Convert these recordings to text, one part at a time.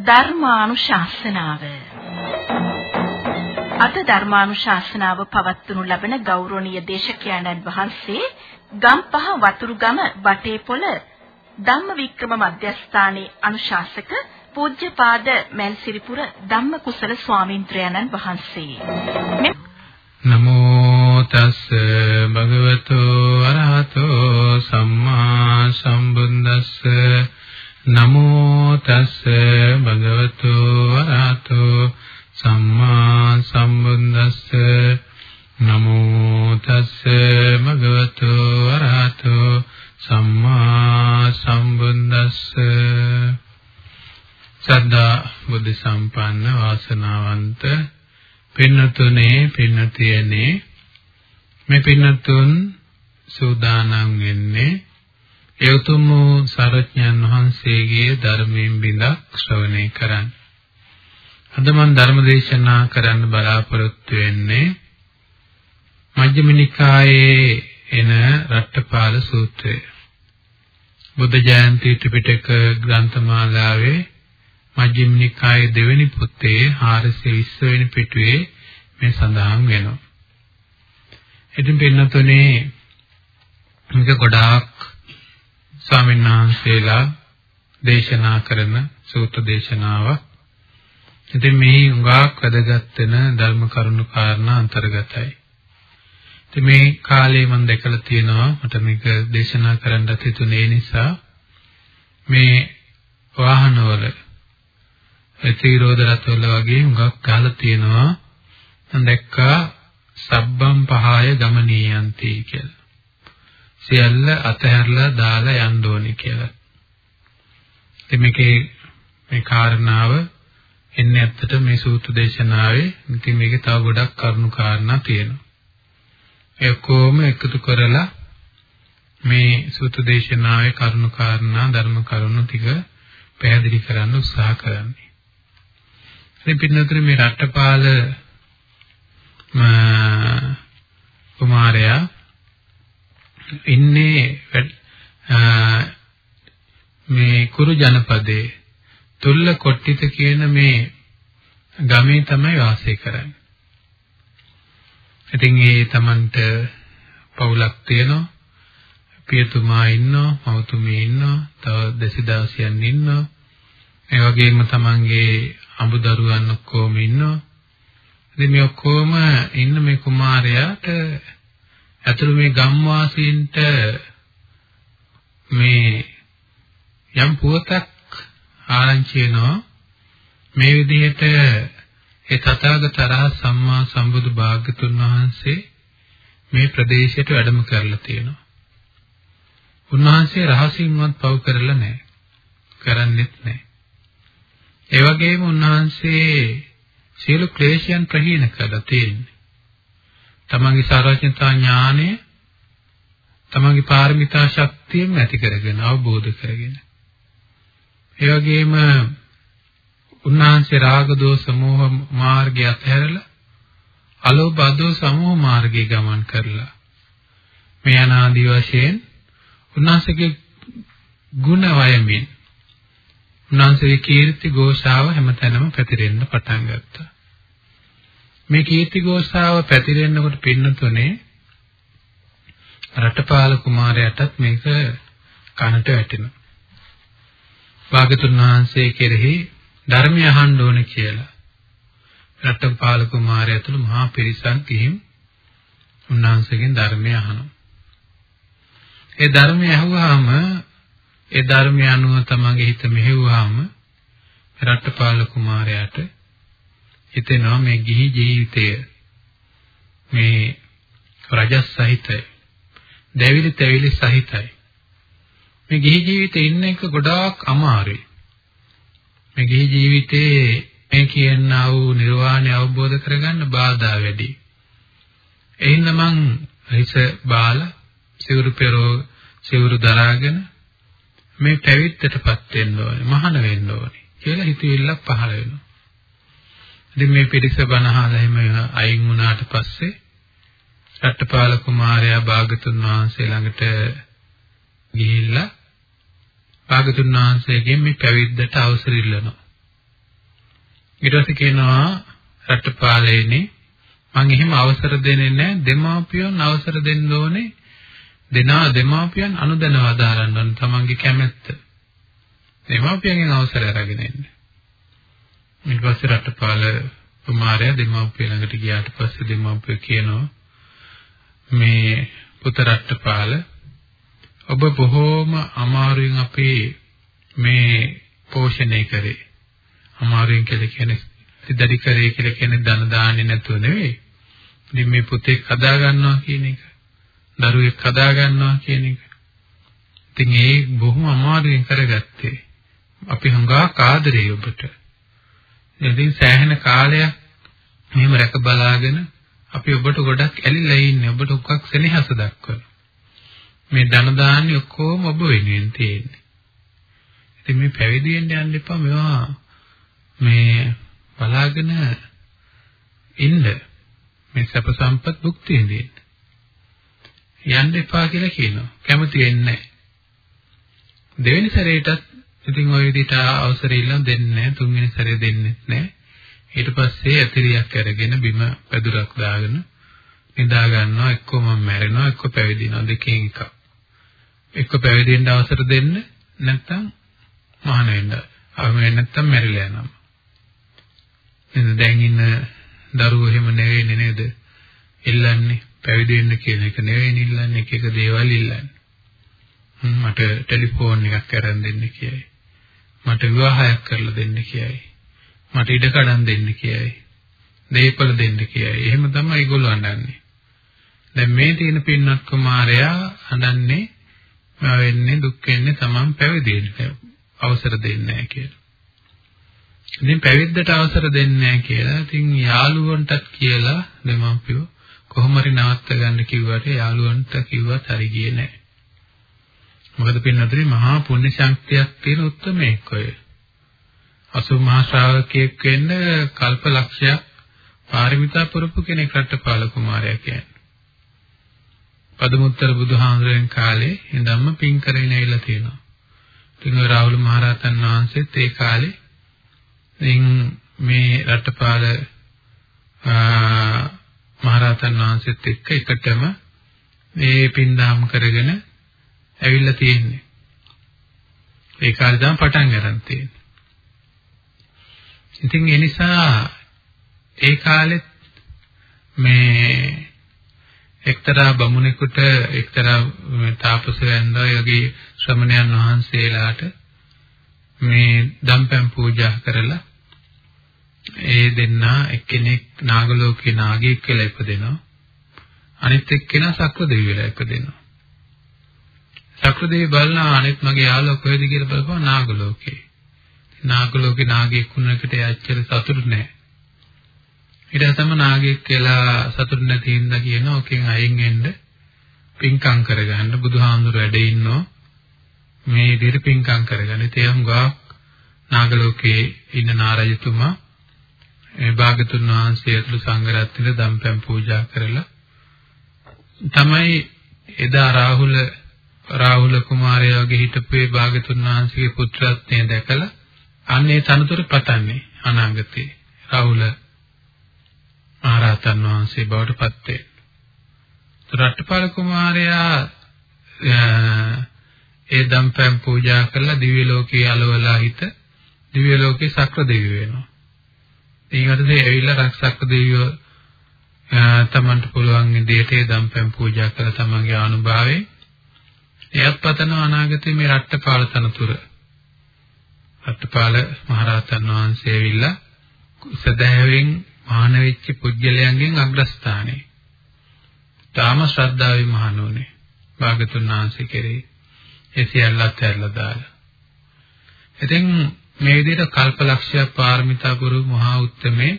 ධර්මානුශාසනාව. අද ධර්මානුශාසනාව පවත්වනු ලබන ගෞරවනීය දේශකයන්න් වහන්සේ ගම්පහ වතුරුගම වටේපොළ ධම්මවික්‍රම මධ්‍යස්ථානයේ අනුශාසක පූජ්‍යපාද මල්සිරිපුර ධම්මකුසල ස්වාමින්ත්‍රයන්න් වහන්සේ. නමෝ තස් භගවතු අරහතෝ සම්මා සම්බුද්දස්ස නමෝ තස් භගවතු වරහතෝ සම්මා සම්බුද්දස්ස. නමෝ තස් භගවතු වරහතෝ සම්මා සම්බුද්දස්ස. සද්ධා බුද්ධ සම්පන්න වාසනාවන්ත පින්නතුනේ පින්නතියනේ. මේ පින්නතුන් සූදානම් වෙන්නේ ඒ උතුම් වූ සරඥන් වහන්සේගේ ධර්මයෙන් බිඳක් ශ්‍රවණය කරන්න. අද මම ධර්ම දේශනා කරන්න බලාපොරොත්තු වෙන්නේ මජ්ක්‍ධිම නිකායේ එන රට්ටපාල සූත්‍රය. බුද්ධ ජයන්ති ත්‍රිපිටක ග්‍රන්ථමාලාවේ මජ්ක්‍ධිම නිකායේ දෙවෙනි පොතේ 420 වෙනි පිටුවේ මේ සඳහන් වෙනවා. ඉතින් පින්නතුනේ මේක ගොඩාක් ස්වාමීන් වහන්සේලා දේශනා කරන සූත්‍ර දේශනාවක්. ඉතින් මේ උඟාක් වැදගත් වෙන ධර්ම කරුණු කාරණා අන්තර්ගතයි. ඉතින් මේ කාලේ මම දැකලා තියෙනවා මට මේක දේශනා කරන්න හිතුනේ නිසා මේ වාහනවල ප්‍රතිරෝධ රථවල වගේ හුඟක් ගහලා තියෙනවා මම දැක්කා සබ්බම් පහය ගමනීයන්ති කියලා. සියල්ල අතහැරලා දාලා යන්න ඕනේ කියලා. ඉතින් මේකේ මේ කාරණාව එන්නේ ඇත්තට මේ සූත්‍ර දේශනාවේ ඉතින් මේකේ තව ගොඩක් කරුණු කාරණා තියෙනවා. ඒ කොහොම එකතු කරලා මේ සූත්‍ර දේශනාවේ කරුණු කාරණා ධර්ම කරුණු ටික පැහැදිලි කරන්න උත්සාහ කරන්නේ. ඉතින් පින්නතර මේ රට්ටපාල කුමාරයා ඉන්නේ මේ කුරු ජනපදයේ තුල්ල කොට්ටිත කියන මේ ගමේ තමයි වාසය කරන්නේ. ඉතින් ඒ Tamanට පවුලක් තියෙනවා. පියතුමා ඉන්නවා, මවතුමිය ඉන්නවා, තව දෙසිදාසියන් ඉන්නවා. ඒ වගේම Tamanගේ අඹ දරුවන් ඔක්කොම ඉන්නවා. ඉතින් මේ ඔක්කොම ඉන්න මේ කුමාරයාට ඇතුළු මේ ගම්වාසීන්ට මේ යම් පුවතක් ආරංචි වෙනවා මේ විදිහට ඒ තථාගත රහත් සම්මා සම්බුදු භාග්‍යතුන් වහන්සේ මේ ප්‍රදේශයට වැඩම කරලා තියෙනවා. උන්වහන්සේ රහසින්වත් පව කරලා නැහැ. කරන්නෙත් නැහැ. ඒ වගේම උන්වහන්සේ සියලු ක්ලේශයන් ප්‍රහීන කළා තියෙන්නේ. තමන්ගේ සාරාජ්‍යතා ඥානය තමන්ගේ පාරමිතා ශක්තියෙන් ඇති කරගෙන අවබෝධ කරගෙන. ඒ වගේම උන්වහන්සේ රාග දෝෂ මෝහ මාර්ගය අත්හැරලා අලෝභ අදෝ සමෝහ මාර්ගයේ ගමන් කරලා මේ අනාදි වශයෙන් උන්වහන්සේගේ ගුණ වයමින් උන්වහන්සේගේ කීර්ති ഘോഷාව හැමතැනම පැතිරෙන්න පටන් ගත්තා. මේ කීර්ති ගෝසාව පැතිරෙන්නකොට පින්නතුනේ රටපාල කුමාරයාටත් මේක කනට වැටෙනවා. භාගතුන් වහන්සේ කෙරෙහි ධර්මය අහන්න ඕනේ කියලා. රටපාල කුමාරයා තුළ මහා පිරිසක් ගිහින් උන්වහන්සේගෙන් ධර්මය අහනවා. ඒ ධර්මය අහුවාම ඒ ධර්මය අනුව තමන්ගේ හිත මෙහෙව්වාම රටපාල කුමාරයාට හිතෙනවා මේ ගිහි ජීවිතය මේ රජස් සහිතයි. දැවිලි තැවිලි සහිතයි. මේ ගිහි ජීවිතේ ඉන්න එක ගොඩාක් අමාරුයි. මේ ගිහි ජීවිතේ මේ කියනා වූ නිර්වාණය අවබෝධ කරගන්න බාධා වැඩි. එහෙනම් මං හිස බාල සිවුරු පෙරෝ සිවුරු දරාගෙන මේ පැවිද්දටපත් වෙන්න ඕනේ මහාන වෙන්න ඕනේ කියලා හිතවිල්ලක් පහළ වෙනවා. ඉතින් මේ පිරිස බණහලා එහෙම අයින් වුණාට පස්සේ රට්ටපාල කුමාරයා භාගතුන් වහන්සේ ළඟට ගිහිල්ලා භාගතුන් වහන්සේගෙන් මේ පැවිද්දට අවසර ඉල්ලනවා. ඊට පස්සේ කියනවා රටපාලේනේ මම එහෙම අවසර දෙන්නේ නැහැ දෙමාපියන් අවසර දෙන්න ඕනේ දෙනා දෙමාපියන් අනුදැනව අදාරන්න ඕන තමන්ගේ කැමැත්ත. දෙමාපියන්ගෙන් අවසර අරගෙන ඉන්න. ඊට පස්සේ රටපාල කුමාරයා දෙමාපිය ළඟට ගියාට පස්සේ දෙමාපිය කියනවා මේ පුත රටපාල ඔබ බොහෝම අමාරුවෙන් අපේ මේ පෝෂණය කරේ. අමාරුවෙන් කියලා කියන්නේ සිද්ධි කරේ කියලා කියන්නේ ධන දාන්නේ නැතුව නෙවෙයි. ඉතින් මේ පුතෙක් හදා ගන්නවා කියන එක. දරුවෙක් හදා ගන්නවා කියන එක. ඉතින් ඒ බොහොම අමාරුවෙන් කරගත්තේ. අපි හංගා කාදරේ ඔබට. ඉතින් සෑහෙන කාලයක් මෙහෙම රැක බලාගෙන අපි ඔබට ගොඩක් ඇලිලා ඉන්නේ. ඔබට උක්ක් සෙනෙහස දක්වන. මේ ධන දාන්නේ ඔක්කොම ඔබ වෙනුවෙන් තියෙන්නේ. ඉතින් මේ පැවිදි වෙන්න යන්න එපා මේවා මේ බලාගෙන ඉන්න මේ සැප සම්පත් භුක්ති විඳින්න. යන්න එපා කියලා කියනවා. කැමති වෙන්නේ නැහැ. දෙවෙනි සැරේටත් ඉතින් ওই විදිහට අවසර ඉල්ලන් දෙන්නේ නැහැ. තුන්වෙනි සැරේ දෙන්නේ නැහැ. ඊට පස්සේ ඇතිරියක් අරගෙන බිම පැදුරක් දාගෙන නිදා ගන්නවා එක්ක මම මැරෙනවා එක්ක පැවිදිනවා දෙකෙන් එකක්. එක්ක පැවිදි වෙන්න අවසර දෙන්න නැත්නම් මහාන වෙන්න. අවම වෙන්න නැත්නම් මැරිලා යනවා. එතන දැන් ඉන්න දරුවෝ එහෙම නෙවෙයි නේද? ඉල්ලන්නේ පැවිදි වෙන්න කියන එක නෙවෙයි ඉල්ලන්නේ එක එක දේවල් ඉල්ලන්නේ. මට ටෙලිෆෝන් එකක් අරන් දෙන්න කියයි. මට විවාහයක් කරලා දෙන්න කියයි. මට ඉඩ කඩන් දෙන්න කියයි. දේපල දෙන්න කියයි. එහෙම තමයි ඒගොල්ලෝ අඬන්නේ. දැන් මේ තියෙන පින්නත් කුමාරයා අඬන්නේ මම වෙන්නේ දුක් වෙන්නේ තමන් පැවිදි වෙන්න අවසර දෙන්නේ නැහැ කියලා. ඉතින් පැවිද්දට අවසර දෙන්නේ නැහැ කියලා. ඉතින් යාළුවන්ටත් කියලා දෙමාපියෝ කොහොම හරි නවත්ත ගන්න කිව්වට යාළුවන්ට කිව්වත් හරි ගියේ නැහැ. මොකද පින්නතරේ මහා පුණ්‍ය ශක්තියක් තියෙන උත්මයෙක් ඔය. අසු මහා ශ්‍රාවකයෙක් වෙන්න කල්ප ලක්ෂයක් පාරමිතා පුරපු කෙනෙක් රට්ටපාල කුමාරයා කියන්නේ. පදමුත්තර බුදුහාමුදුරන් කාලේ ඉඳන්ම පින් කරගෙන ඇවිල්ලා තියෙනවා. ඉතින් රාහුල මහරහතන් වහන්සේත් ඒ කාලේ ඉතින් මේ රටපාල මහරහතන් වහන්සේත් එක්ක එකටම මේ පින්දාම් කරගෙන ඇවිල්ලා තියෙන්නේ. ඒ කාලේ තමයි පටන් ගන්න තියෙන්නේ. ඉතින් ඒ නිසා ඒ කාලෙත් මේ එක්තරා බමුණෙකුට එක්තරා තාපසයන්දා යගේ ශ්‍රමණයන් වහන්සේලාට මේ දම්පැන් පූජා කරලා ඒ දෙන්නා එක්කෙනෙක් නාගලෝකේ නාගයෙක් කියලා ඉපදෙනවා. අනිත් එක්කෙනා සක්‍රදේවි වෙලා ඉපදෙනවා. සක්‍රදේවි බලනවා අනිත් මගේ යාළුවා කොහෙද කියලා බලපුවා නාගලෝකේ. නාගලෝකේ නාගයෙක් වුණකට එයාච්චර සතුටු නැහැ. ඊට පස්සම නාගයෙක් කියලා සතුටු නැති හින්දා කියනවා ඔකෙන් අයින් වෙන්න පින්කම් කරගන්න බුදුහාමුදුර වැඩ ඉන්නෝ මේ විදිහට පින්කම් කරගන්න. ඒ තේම් ගා නාගලෝකේ ඉන්න නාරජතුමා මේ භාගතුන් වහන්සේ ඇතුළු සංඝරත්නයට දම්පැන් පූජා කරලා තමයි එදා රාහුල රාහුල කුමාරයාගේ හිටපු ඒ භාගතුන් වහන්සේගේ පුත්‍රත්වය දැකලා අන්නේ තනතුර පතන්නේ අනාගතේ රාහුල මහරහතන් වහන්සේ බවට පත් වේ. රට්ටපාල කුමාරයා ඒ දම්පැන් පූජා කරලා දිව්‍ය ලෝකයේ අලවලා හිට දිව්‍ය ලෝකේ සක්‍ර දෙවියෝ වෙනවා. ඊළඟට ඇවිල්ලා රක්ෂක දෙවියෝ තමන්ට පුළුවන් විදිහට ඒ දම්පැන් පූජා කළ තමන්ගේ අනුභවයෙන් එයත් පතන අනාගතේ මේ රට්ටපාල තනතුර. රට්ටපාල මහරහතන් වහන්සේ ඇවිල්ලා සදහැවෙන් මහාන වෙච්ච පුජ්‍යලයන්ගෙන් අග්‍රස්ථානයේ. තාම ශ්‍රද්ධාවේ මහණෝනේ භාගතුන් වහන්සේ කෙරෙහි. ඒ සියල්ලත් ඇරලා දාලා. ඉතින් මේ විදිහට කල්පලක්ෂයක් පාරමිතා පුරු මහා උත්තමේ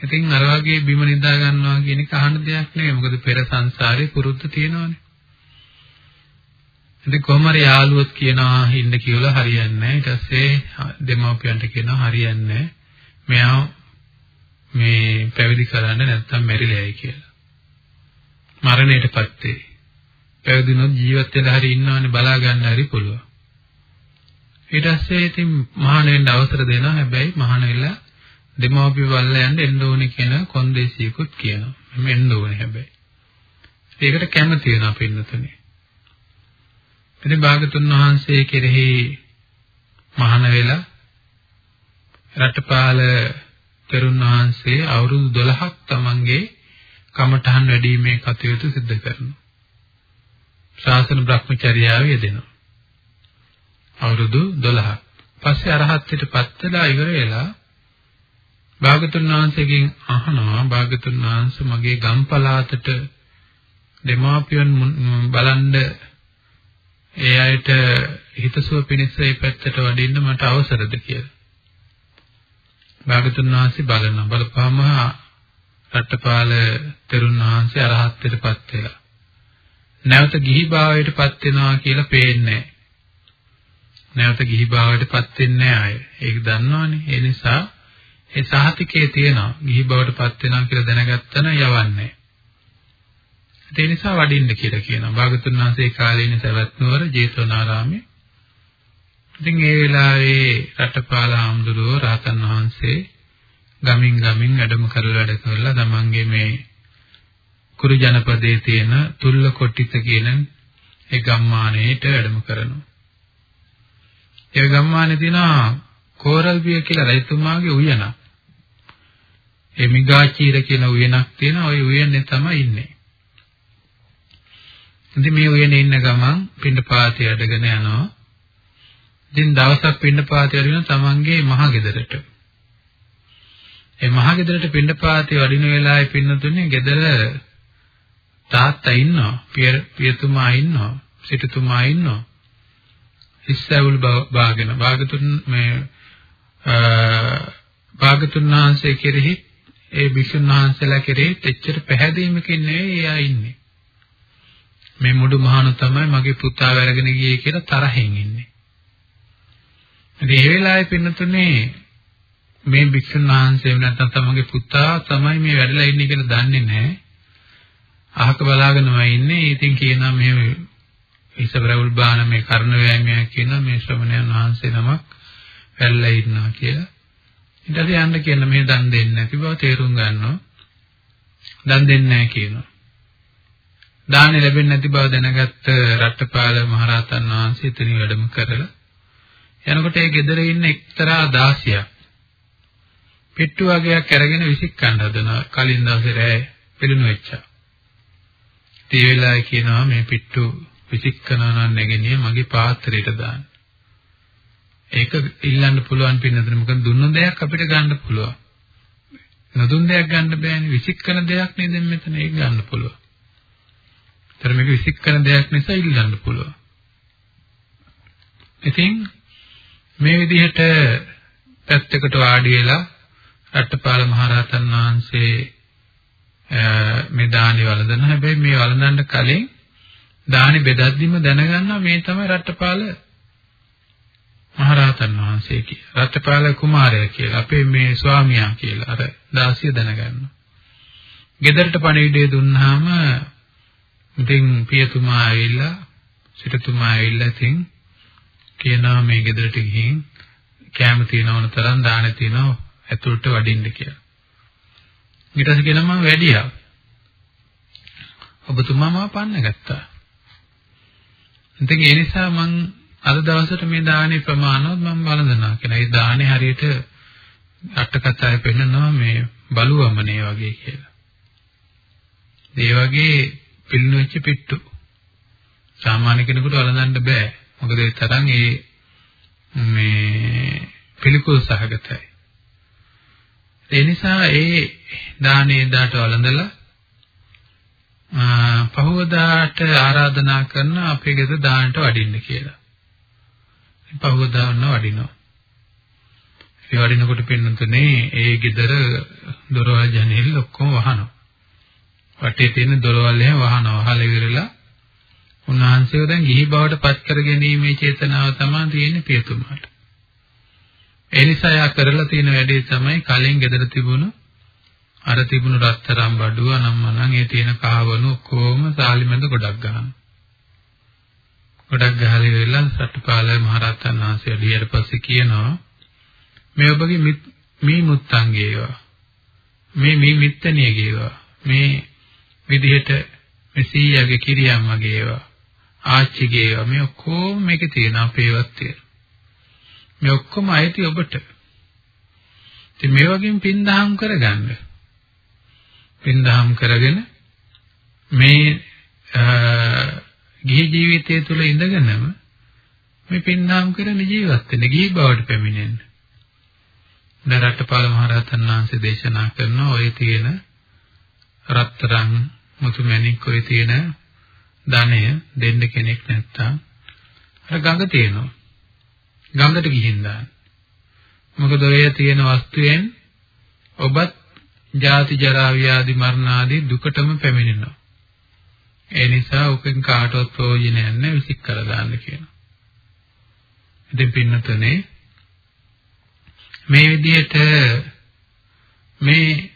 ඉතින් අර වගේ බිම නිදා ගන්නවා කියන එක අහන්න දෙයක් නෙවෙයි. මොකද පෙර සංසාරේ පුරුද්ද තියෙනවානේ. ඉතින් කොහොම හරි යාළුවොත් කියනවා ඉන්න කියලා හරියන්නේ නැහැ ඊට පස්සේ දෙමව්පියන්ට කියනවා හරියන්නේ නැහැ මෙයා මේ පැවිදි කරන්න නැත්තම් මැරිලායි කියලා මරණයටපත් වෙයි පැවිදිනොත් ජීවත් වෙලා හරි ඉන්නවනේ බලා ගන්න හරි පුළුවන් ඊට පස්සේ ඉතින් මහාන වෙන්න අවසර දෙනවා. හැබැයි මහාන වෙලා දෙමාපිය වල්ලා යන්න එන්න ඕනේ කියන කොන්දේසියකුත් කියනවා. මෙන්න එන්න ඕනේ හැබැයි. ඒකට කැමති වෙනවා පින්නතුනේ. ඉතින් භාගතුන් වහන්සේ කෙරෙහි මහාන වෙලා රටපාල තෙරුන් වහන්සේ අවුරුදු 12ක් තමන්ගේ කමඨහන් වැඩිීමේ කටයුතු සිදු කරනවා. ශාසන භ්‍රමචර්යාව යෙදෙනවා. අවුරුදු 12ක්. පස්සේ අරහත්ත්වයට පත් වෙලා ඉවර වෙලා භාගතුන් වහන්සේගෙන් අහනවා භාගතුන් වහන්සේ මගේ ගම් පළාතට දෙමාපියන් බලන්ඩ ඒ අයට හිතසුව පිණිස ඒ පැත්තට වඩින්න මට අවසරද කියලා. භාගතුන් වහන්සේ බලනවා බලපුවම රට්ටපාල තෙරුන් වහන්සේ අරහත්ත්වයටපත් වෙලා. නැවත ගිහි භාවයටපත් වෙනවා කියලා පේන්නේ නැවත ගිහි භාවයටපත් වෙන්නේ නැහැ ඒක දන්නවනේ. ඒ නිසා ඒ සහතිකයේ තියෙනවා ගිහි භාවයටපත් වෙනවා කියලා දැනගත්තන යවන්නේ. ඒ නිසා වඩින්න කියලා කියනවා. භාගතුන් වහන්සේ කාලේනේ සවැත් නුවර ජේතවනාරාමේ. ඉතින් ඒ වෙලාවේ රටපාල ආම්දුරෝ රහතන් වහන්සේ ගමින් ගමින් වැඩම කරලා වැඩ කරලා තමන්ගේ මේ කුරු ජනපදයේ තියෙන තුල්ල කොට්ටිත කියන ඒ ගම්මානයේට වැඩම කරනවා. ඒ ගම්මානේ තියෙන කෝරල්බිය කියලා රජතුමාගේ උයනක්. ඒ මිගාචීර කියන උයනක් තියෙන ওই උයනේ තමයි ඉන්නේ. ඉතින් මේ උයනේ ඉන්න ගමන් පින්නපාතේ අඩගෙන යනවා. ඉතින් දවසක් පින්නපාතේ වඩින තමන්ගේ මහගෙදරට. ඒ මහගෙදරට පින්නපාතේ වඩින වෙලාවේ පින්නතුනේ ගෙදර තාත්තා ඉන්නවා, පියතුමා ඉන්නවා, සිටුතුමා ඉන්නවා. ඉස්සවුල් බාගෙන භාගතුන් මේ භාගතුන් වහන්සේ කෙරෙහි ඒ භික්ෂුන් වහන්සේලා කෙරෙහි එච්චර පැහැදීමකින් නෙවෙයි එයා ඉන්නේ. මේ මුඩු මහණු තමයි මගේ පුතා වැරගෙන ගියේ කියලා තරහෙන් ඉන්නේ. ඉතින් ඒ වෙලාවේ පින්නතුනේ මේ භික්ෂුන් වහන්සේ නැත්නම් තමගේ පුතා තමයි මේ වැඩලා ඉන්නේ කියලා දන්නේ නැහැ. අහක බලාගෙනමයි ඉන්නේ. ඉතින් කියනවා මේ ඉසබරවුල් බාන මේ කර්ණ වෑයමයක් කියනවා මේ ශ්‍රමණයන් වහන්සේ නමක් වැල්ලා ඉන්නවා කියලා. ඊට පස්සේ යන්න කියන මේ දන් දෙන්නේ නැති බව තේරුම් ගන්නවා. දන් දෙන්නේ නැහැ කියනවා. දාන ලැබෙන්නේ නැති බව දැනගත්ත රට්ටපාල මහරහතන් වහන්සේ එතනින් වැඩම කරලා යනකොට ඒ ගෙදර ඉන්න එක්තරා දාසියක් පිට්ටු වගේක් අරගෙන විසිකන්න හදනවා කලින් දවසේ රෑ පිළිණු වෙච්චා. ඒ වෙලාවේ කියනවා මේ පිට්ටු විසිකනවා නම් නැගෙනිය මගේ පාත්‍රයට දාන්න. ඒක ඉල්ලන්න පුළුවන් පින්නතර මොකද දුන්න දෙයක් අපිට ගන්න පුළුවන්. නොදුන් දෙයක් ගන්න බෑනේ විසිකන දෙයක් නේද මෙතන ඒක ගන්න පුළුවන්. ඒතර මේක විසිකන දෙයක් නිසා ඉල්ලන්න පුළුවන්. ඉතින් මේ විදිහට පැත්තකට වාඩි වෙලා රට්ටපාල මහරහතන් වහන්සේ මේ දානි වළඳන හැබැයි මේ වළඳන්න කලින් දානි බෙදද්දිම දැනගන්නවා මේ තමයි රට්ටපාල මහරහතන් වහන්සේ කියලා. රට්ටපාල කුමාරයා කියලා. අපේ මේ ස්වාමියා කියලා අර දාසිය දැනගන්නවා. ගෙදරට පණිවිඩය දුන්නාම ඉතින් පියතුමා ඇවිල්ලා සිටතුමා ඇවිල්ලා ඉතින් කියනවා මේ ගෙදරට ගිහින් කැම තියනවන තරම් දාන තියනවා ඇතුළට වඩින්න කියලා. ඊට පස්සේ කියනවා මම වැඩියා. ඔබතුමා මාව පන්න ගත්තා. ඉතින් ඒ නිසා මං අද දවසට මේ දානේ ප්‍රමාණවත් මම වළඳනවා කියලා. ඒ දානේ හරියට අට කතාවේ පෙන්නනවා මේ බලුවමනේ වගේ කියලා. ඒ වගේ පිළිණු වෙච්ච පිට්ටු. සාමාන්‍ය කෙනෙකුට වළඳන්න බෑ. මොකද ඒ තරම් ඒ මේ පිළිකුල් සහගතයි. ඒ නිසා ඒ දානේ දාට වළඳලා පහවදාට ආරාධනා කරන අපේ ගෙදර දානට වඩින්න කියලා. පහවදාන්න වඩිනවා. ඒ වඩිනකොට පින්නතුනේ ඒ ගෙදර දොරවල් ජනෙල් ඔක්කොම වහනවා. වටේ තියෙන දොරවල් එහෙම වහනවා. වහලා ඉවරලා උන්වහන්සේව දැන් ගිහි බවට පත් කර ගැනීමේ චේතනාව තමයි තියෙන්නේ පියතුමාට. ඒ නිසා යා කරලා තියෙන වැඩේ තමයි කලින් ගෙදර තිබුණු අර තිබුණු රත්තරන් බඩුව නම් මනම් ඒ තියෙන කහවණු ඔක්කොම සාලිමැද ගොඩක් ගහනවා. ගොඩක් ගහලා ඉවරලා සත්පාල මහරහතන් වහන්සේ එළියට පස්සේ කියනවා මේ ඔබගේ මේ මුත්තංගේවා මේ මේ මිත්තණියගේවා මේ විදිහට මේ සීයාගේ කිරියම්මගේවා ආච්චිගේවා මේ ඔක්කොම මේකේ තියෙන අපේවත් තියෙන මේ ඔක්කොම අයිති ඔබට. ඉතින් මේ වගේම පින්දහම් කරගන්න. පින්දහම් කරගෙන මේ ගිහි ජීවිතය තුළ ඉඳගෙනම මේ පින්දහම් කරන ජීවත් වෙන්න ගිහි බවට පැමිණෙන්න. දැන් රට්ටපාල මහරහතන් වහන්සේ දේශනා කරන ඔය තියෙන රත්තරන් මුතු මැණික් ඔය තියෙන ධනය දෙන්න කෙනෙක් නැත්තම් අර ගඟ තියෙනවා. ගඟට ගිහින් දාන්න. මොකද ඔය තියෙන වස්තුවෙන් ඔබත් ජාති ජරා ව්‍යාධි මරණ ආදී දුකටම පැමිණෙනවා. ඒ නිසා උකෙන් කාටවත් ප්‍රයෝජනයක් නැහැ විසික් කරලා දාන්න කියනවා. ඉතින් පින්නතුනේ මේ විදිහට මේ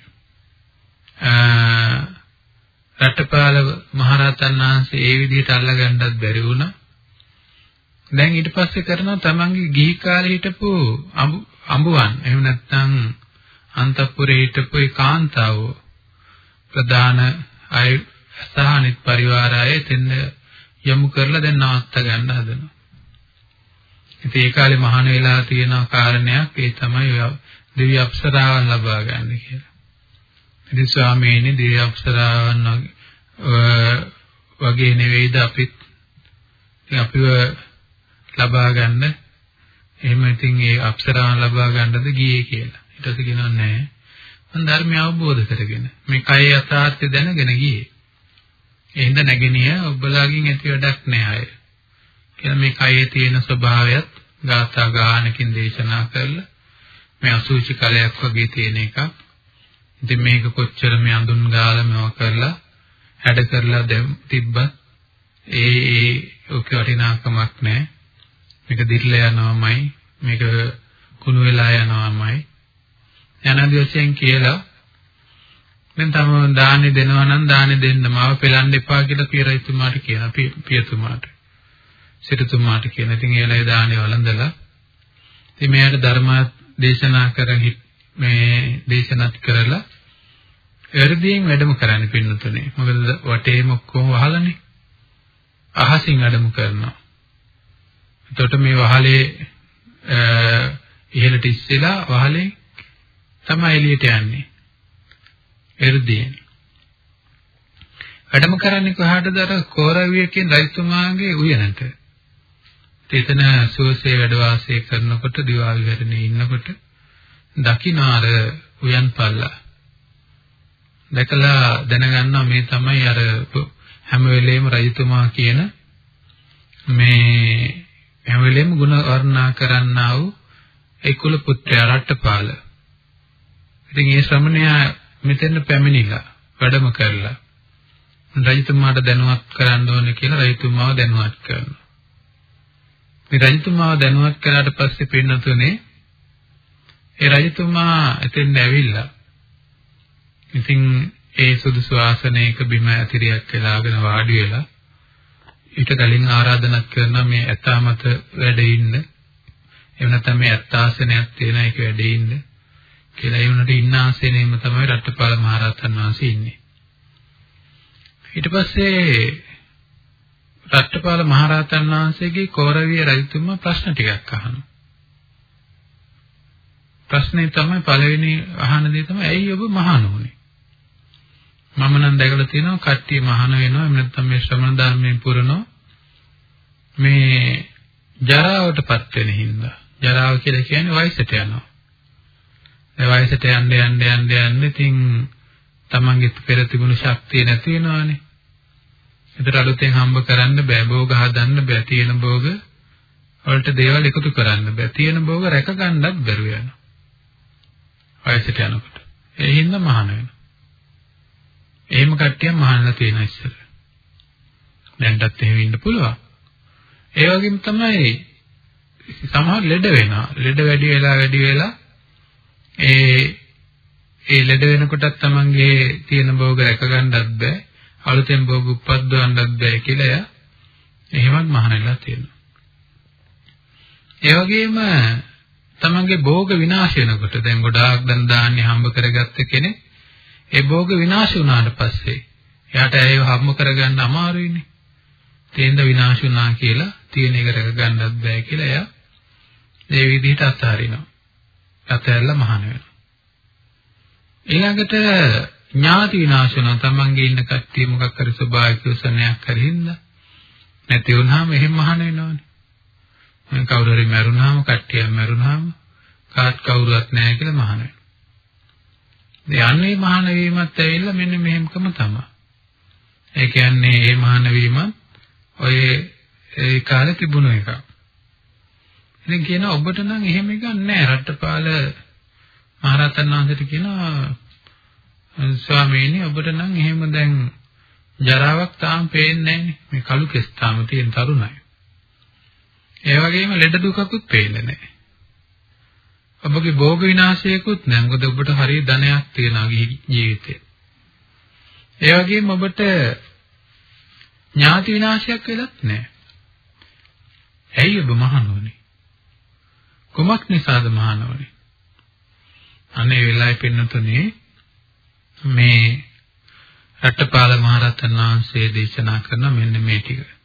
රටපාල මහරහතන් වහන්සේ ඒ විදිහට අල්ලගන්නත් බැරි වුණා. දැන් ඊට පස්සේ කරනවා තමන්ගේ ගිහි කාලේ හිටපු අඹුවන් එහෙම නැත්නම් අන්තපුරේ හිටපු ඒ කාන්තාව ප්‍රධාන අය සහනිත් පරිවාර අය එතෙන් යොමු කරලා දැන් නවත්ත ගන්න හදනවා. ඉතින් ඒ කාලේ මහාන වෙලා තියෙන කාරණයක් ඒ තමයි දිව්‍ය අප්සරාවන් ලබා ගන්න කියලා. ඉතින් ස්වාමීනි දිව්‍ය අප්සරාවන් වගේ නෙවෙයිද අපිත් අපිව ලබා ගන්න එහෙම ඉතින් ඒ අප්සරාවන් ලබා ගන්නද ගියේ කියලා. ඊට පස්සේ කියනවා නෑ. මම ධර්මය අවබෝධ කරගෙන මේ කය යථාර්ථය දැනගෙන ගියේ. එහෙනම් නැගෙනිය ඔබලාගෙන් ඇති වැඩක් නෑ අය. කියලා මේ කයේ තියෙන ස්වභාවයත් ගාථා ගානකින් දේශනා කරලා මේ අසුචි කලයක් වගේ තියෙන එකක්. ඉතින් මේක කොච්චර මේ අඳුන් ගාලා මේවා කරලා හැඩ කරලා තිබ්බත් ඒ ඒ ඔක වටිනාකමක් නැහැ. මේක දිර්ලා යනවාමයි මේක කුණු වෙලා යනවාමයි යනාදි වශයෙන් කියලා දැන් තම දානේ දෙනවා නම් දානේ දෙන්න මාව පෙලන්න එපා කියලා පියරයිතුමාට කියනවා පියතුමාට සිටුතුමාට කියන. ඉතින් ඒලයි දානේ වළඳලා ඉතින් මෙයාට ධර්ම දේශනා කරන් මේ දේශනාත් කරලා එ르දීන් වැඩම කරන්න පින්නතුනේ. මොකද වටේම ඔක්කොම වහලානේ. අහසින් වැඩම කරනවා. එතකොට මේ වහලේ ඉහළට ඉස්සෙලා වහලේ තමයි එළියට යන්නේ. එ르දීන්. වැඩම කරන්නේ කොහාටද අර කෝරවිය කියන රජතුමාගේ උයනට. එතන සුවසේ වැඩ වාසය කරනකොට දිවාල් වැරණේ ඉන්නකොට දකිනාර උයන් පල්ලා දැකලා දැනගන්නවා මේ තමයි අර හැම වෙලේම රජතුමා කියන මේ හැම වෙලේම ಗುಣ වර්ණනා කරන්නා වූ ඒ කුල පුත්‍රයා රට්ටපාල. ඉතින් ඒ ශ්‍රමණයා මෙතෙන් පැමිණිලා වැඩම කරලා රජතුමාට දැනුවත් කරන්න ඕනේ කියලා රජතුමාව දැනුවත් කරනවා. මේ රජතුමාව දැනුවත් කරාට පස්සේ පින්නතුනේ ඒ රජතුමා එතෙන් ඇවිල්ලා ඉතින් ඒ සුදුසු ආසනයක බිම ඇතිරියක් වෙලාගෙන වාඩි වෙලා ඊට කලින් ආරාධනා කරන මේ ඇතා මත වැඩ ඉන්න. එහෙම නැත්නම් මේ ඇත්තාසනයක් තියෙන එක වැඩ ඉන්න කියලා. ඒ වුණාට ඉන්න ආසනයේම තමයි රට්ටපාල මහරහතන් වහන්සේ ඉන්නේ. ඊට පස්සේ රට්ටපාල මහරහතන් වහන්සේගේ කෝරවිය රජතුමා ප්‍රශ්න ටිකක් අහනවා. ප්‍රශ්නේ තමයි පළවෙනි අහන දේ තමයි ඇයි ඔබ මහානෝනේ මම නම් දැකලා තියෙනවා කට්ටිය මහාන වෙනවා එහෙම නැත්නම් මේ ශ්‍රමණ ධර්මයෙන් පුරනවා. මේ ජරාවටපත් වෙන හින්දා ජරාව කියලා කියන්නේ වයසට යනවා. ඒ වයසට යන්න යන්න යන්න යන්න ඉතින් තමන්ගේ පෙර තිබුණු ශක්තිය නැති වෙනවානේ. ඒතර අලුතෙන් හම්බ කරන්න බෑ භෝග හදන්න බෑ තියෙන භෝග වලට දේවල් එකතු කරන්න බෑ. තියෙන භෝග රැක ගන්නත් බැරුව යනවා. වයසට යනකොට ඒ හින්දා මහාන වෙනවා එහෙම කට්ටියක් මහානලා තියෙන ඉස්සර. දැන්ටත් එහෙම ඉන්න පුළුවන්. ඒ වගේම තමයි සමහර ලෙඩ වෙනවා. ලෙඩ වැඩි වෙලා වැඩි වෙලා ඒ ඒ ලෙඩ වෙනකොටත් තමන්ගේ තියෙන භෝග රැක ගන්නත් බෑ. අලුතෙන් භෝග උපද්දවන්නත් බෑ කියලා එයා එහෙමත් මහානලා තියෙනවා. ඒ වගේම තමන්ගේ භෝග විනාශ වෙනකොට දැන් ගොඩාක් දන් දාන්නේ හම්බ කරගත්ත කෙනෙක් ඒ භෝග විනාශ වුණාට පස්සේ එයාට ඒව හම්බ කරගන්න අමාරුයිනේ. තේන්ද විනාශ වුණා කියලා තියෙන එක රැක ගන්නත් බෑ කියලා එයා මේ විදිහට අත්හරිනවා. අතහැරලා මහාන වෙනවා. ඊළඟට ඥාති විනාශ වෙනවා. තමන්ගේ ඉන්න කට්ටිය මොකක් හරි ස්වභාවික උසනයක් හරි හින්දා නැති වුනහම එහෙම මහාන වෙනවනේ. මම කවුරු හරි මැරුණාම කට්ටියක් මැරුණාම කාත් කවුරුවත් නැහැ කියලා මහාන වෙනවා. යන්නේ මහාන වීමත් ඇවිල්ලා මෙන්න මෙහෙමකම තමයි. ඒ කියන්නේ මේ මහාන වීමත් ඔය ඒ කාලේ තිබුණ එකක්. ඉතින් කියනවා ඔබට නම් එහෙම එකක් නැහැ. රට්ටපාල මහරහතන් වහන්සේට කියනවා ස්වාමීනි ඔබට නම් එහෙම දැන් ජරාවක් තාම පේන්නේ නැහැ මේ කළු කෙස් තාම තියෙන තරුණයි. ඒ වගේම ලෙඩ දුකකුත් පේන්නේ නැහැ. ඔබගේ භෝග විනාශයකුත් නැහැ. මොකද ඔබට හරිය ධනයක් තියෙනවා ජීවිතේ. ඒ වගේම ඔබට ඥාති විනාශයක් වෙලත් නැහැ. ඇයි ඔබ මහණෝනේ? කුමක් නිසාද මහණෝනේ? අනේ වෙලාවේ පින්නතුනේ මේ රට්ටපාල මහරහතන් වහන්සේ දේශනා කරන මෙන්න මේ ටික.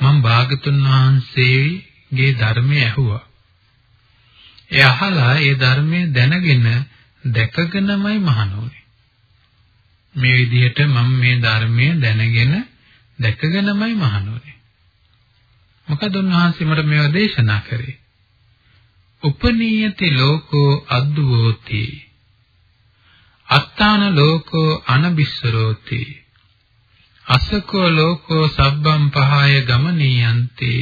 මම භාගතුන් වහන්සේගේ ධර්මය ඇහුවා. ඒ අහලා ඒ ධර්මයේ දැනගෙන දැකගෙනමයි මහණෝනේ. මේ විදිහට මම මේ ධර්මයේ දැනගෙන දැකගෙනමයි මහණෝනේ. මොකද උන්වහන්සේ මට මේවා දේශනා කරේ. උපනීයති ලෝකෝ අද්දුවෝති. අත්තාන ලෝකෝ අනබිස්සරෝති. අසකෝ ලෝකෝ සබ්බම් පහය ගමනීයන්ති.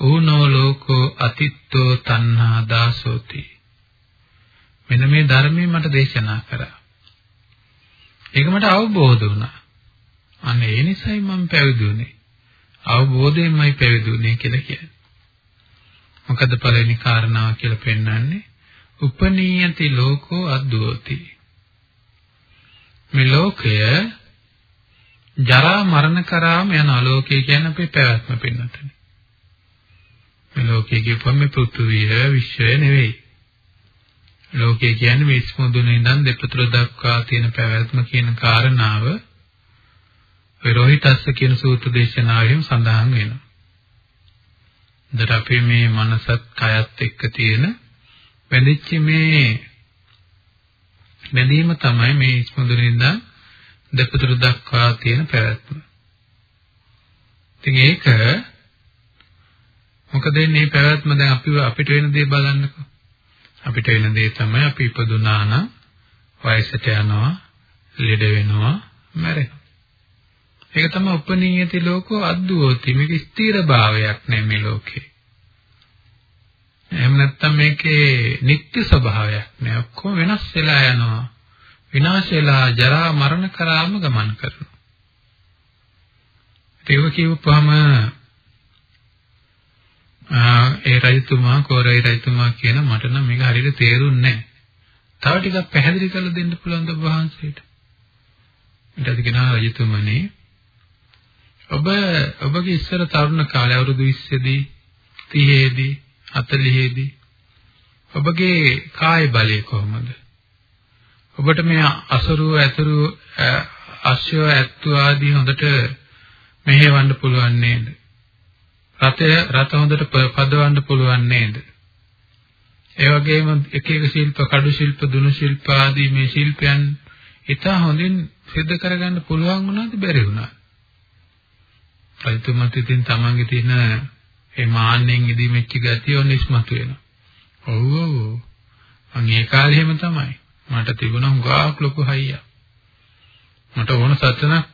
ඌනෝ ලෝකෝ අතිත්තෝ තණ්හා දාසෝති. මෙන්න මේ ධර්මයේ මට දේශනා කරා. ඒක මට අවබෝධ වුණා. අන්න ඒ නිසයි මම පැවිදි වුනේ. අවබෝධයෙන්මයි පැවිදි වුනේ කියලා කියන්නේ. මොකද පළවෙනි කාරණාව කියලා පෙන්වන්නේ උපනීයති ලෝකෝ අද්දුවති. මේ ලෝකය ජරා මරණ කරාම යන ආලෝකය කියන්නේ අපේ පැවැත්ම පින්නතනේ. මේ ලෝකයේ කියපුවම මේ පෘථුවිය විශ්වය නෙවෙයි. ලෝකය කියන්නේ මේ ස්මුදුනේ ඉඳන් දෙපතුල දක්වා තියෙන පැවැත්ම කියන කාරණාව විරෝහිතස්ස කියන සූත්‍ර දේශනාවෙන් සඳහන් වෙනවා. දර අපේ මේ මනසත් කයත් එක්ක තියෙන බැඳිච්ච මේ බැඳීම තමයි මේ ස්මුදුනේ ඉඳන් දෙපතුල දක්වා තියෙන පැවැත්ම. ඉතින් ඒක මොකද මේ පැවැත්ම දැන් අපි අපිට වෙන දේ බලන්නකෝ. අපිට වෙන දේ තමයි අපි ඉපදුනා නම් වයසට යනවා, ලෙඩ වෙනවා, මැරෙනවා. ඒක තමයි උපනීයති ලෝකෝ අද්දුවෝති. මේක ස්ථිර භාවයක් නෑ මේ ලෝකේ. එහෙම නැත්නම් මේකේ නිත්‍ය ස්වභාවයක් නෑ. ඔක්කොම වෙනස් වෙලා යනවා. විනාශ වෙලා ජරා මරණ කරාම ගමන් කරනවා. ඒක කියවපුවම ඒ රජතුමා කෝරයි රජතුමා කියන මට නම් මේක හරියට තේරුන්නේ නැහැ. තව ටිකක් පැහැදිලි කරලා දෙන්න පුළුවන් ද වහන්සේට. ඊට පස්සේ කියනවා රජතුමනි ඔබ ඔබගේ ඉස්සර තරුණ කාලේ අවුරුදු 20 දී 30 දී 40 දී ඔබගේ කාය බලය කොහොමද? ඔබට මේ අසරුව ඇතුරු අශ්වය ඇත්තු ආදී හොඳට මෙහෙවන්න පුළුවන් නේද? රතය රත හොඳට පදවන්න පුළුවන් නේද? ඒ වගේම එක එක ශිල්ප, කඩු ශිල්ප, දුනු ශිල්ප ආදී මේ ශිල්පයන් ඉතා හොඳින් සිද්ධ කරගන්න පුළුවන් වුණාද බැරි වුණාද? රජතුමත් ඉතින් තමන්ගේ තියෙන ඒ මාන්නෙන් ඉදීමෙච්ච ගතිය ඔනිස්මතු වෙනවා. ඔව් ඔව්. මං ඒ කාලේ එහෙම තමයි. මට තිබුණා හුඟක් ලොකු හයියක්. මට ඕන සත්‍යනක්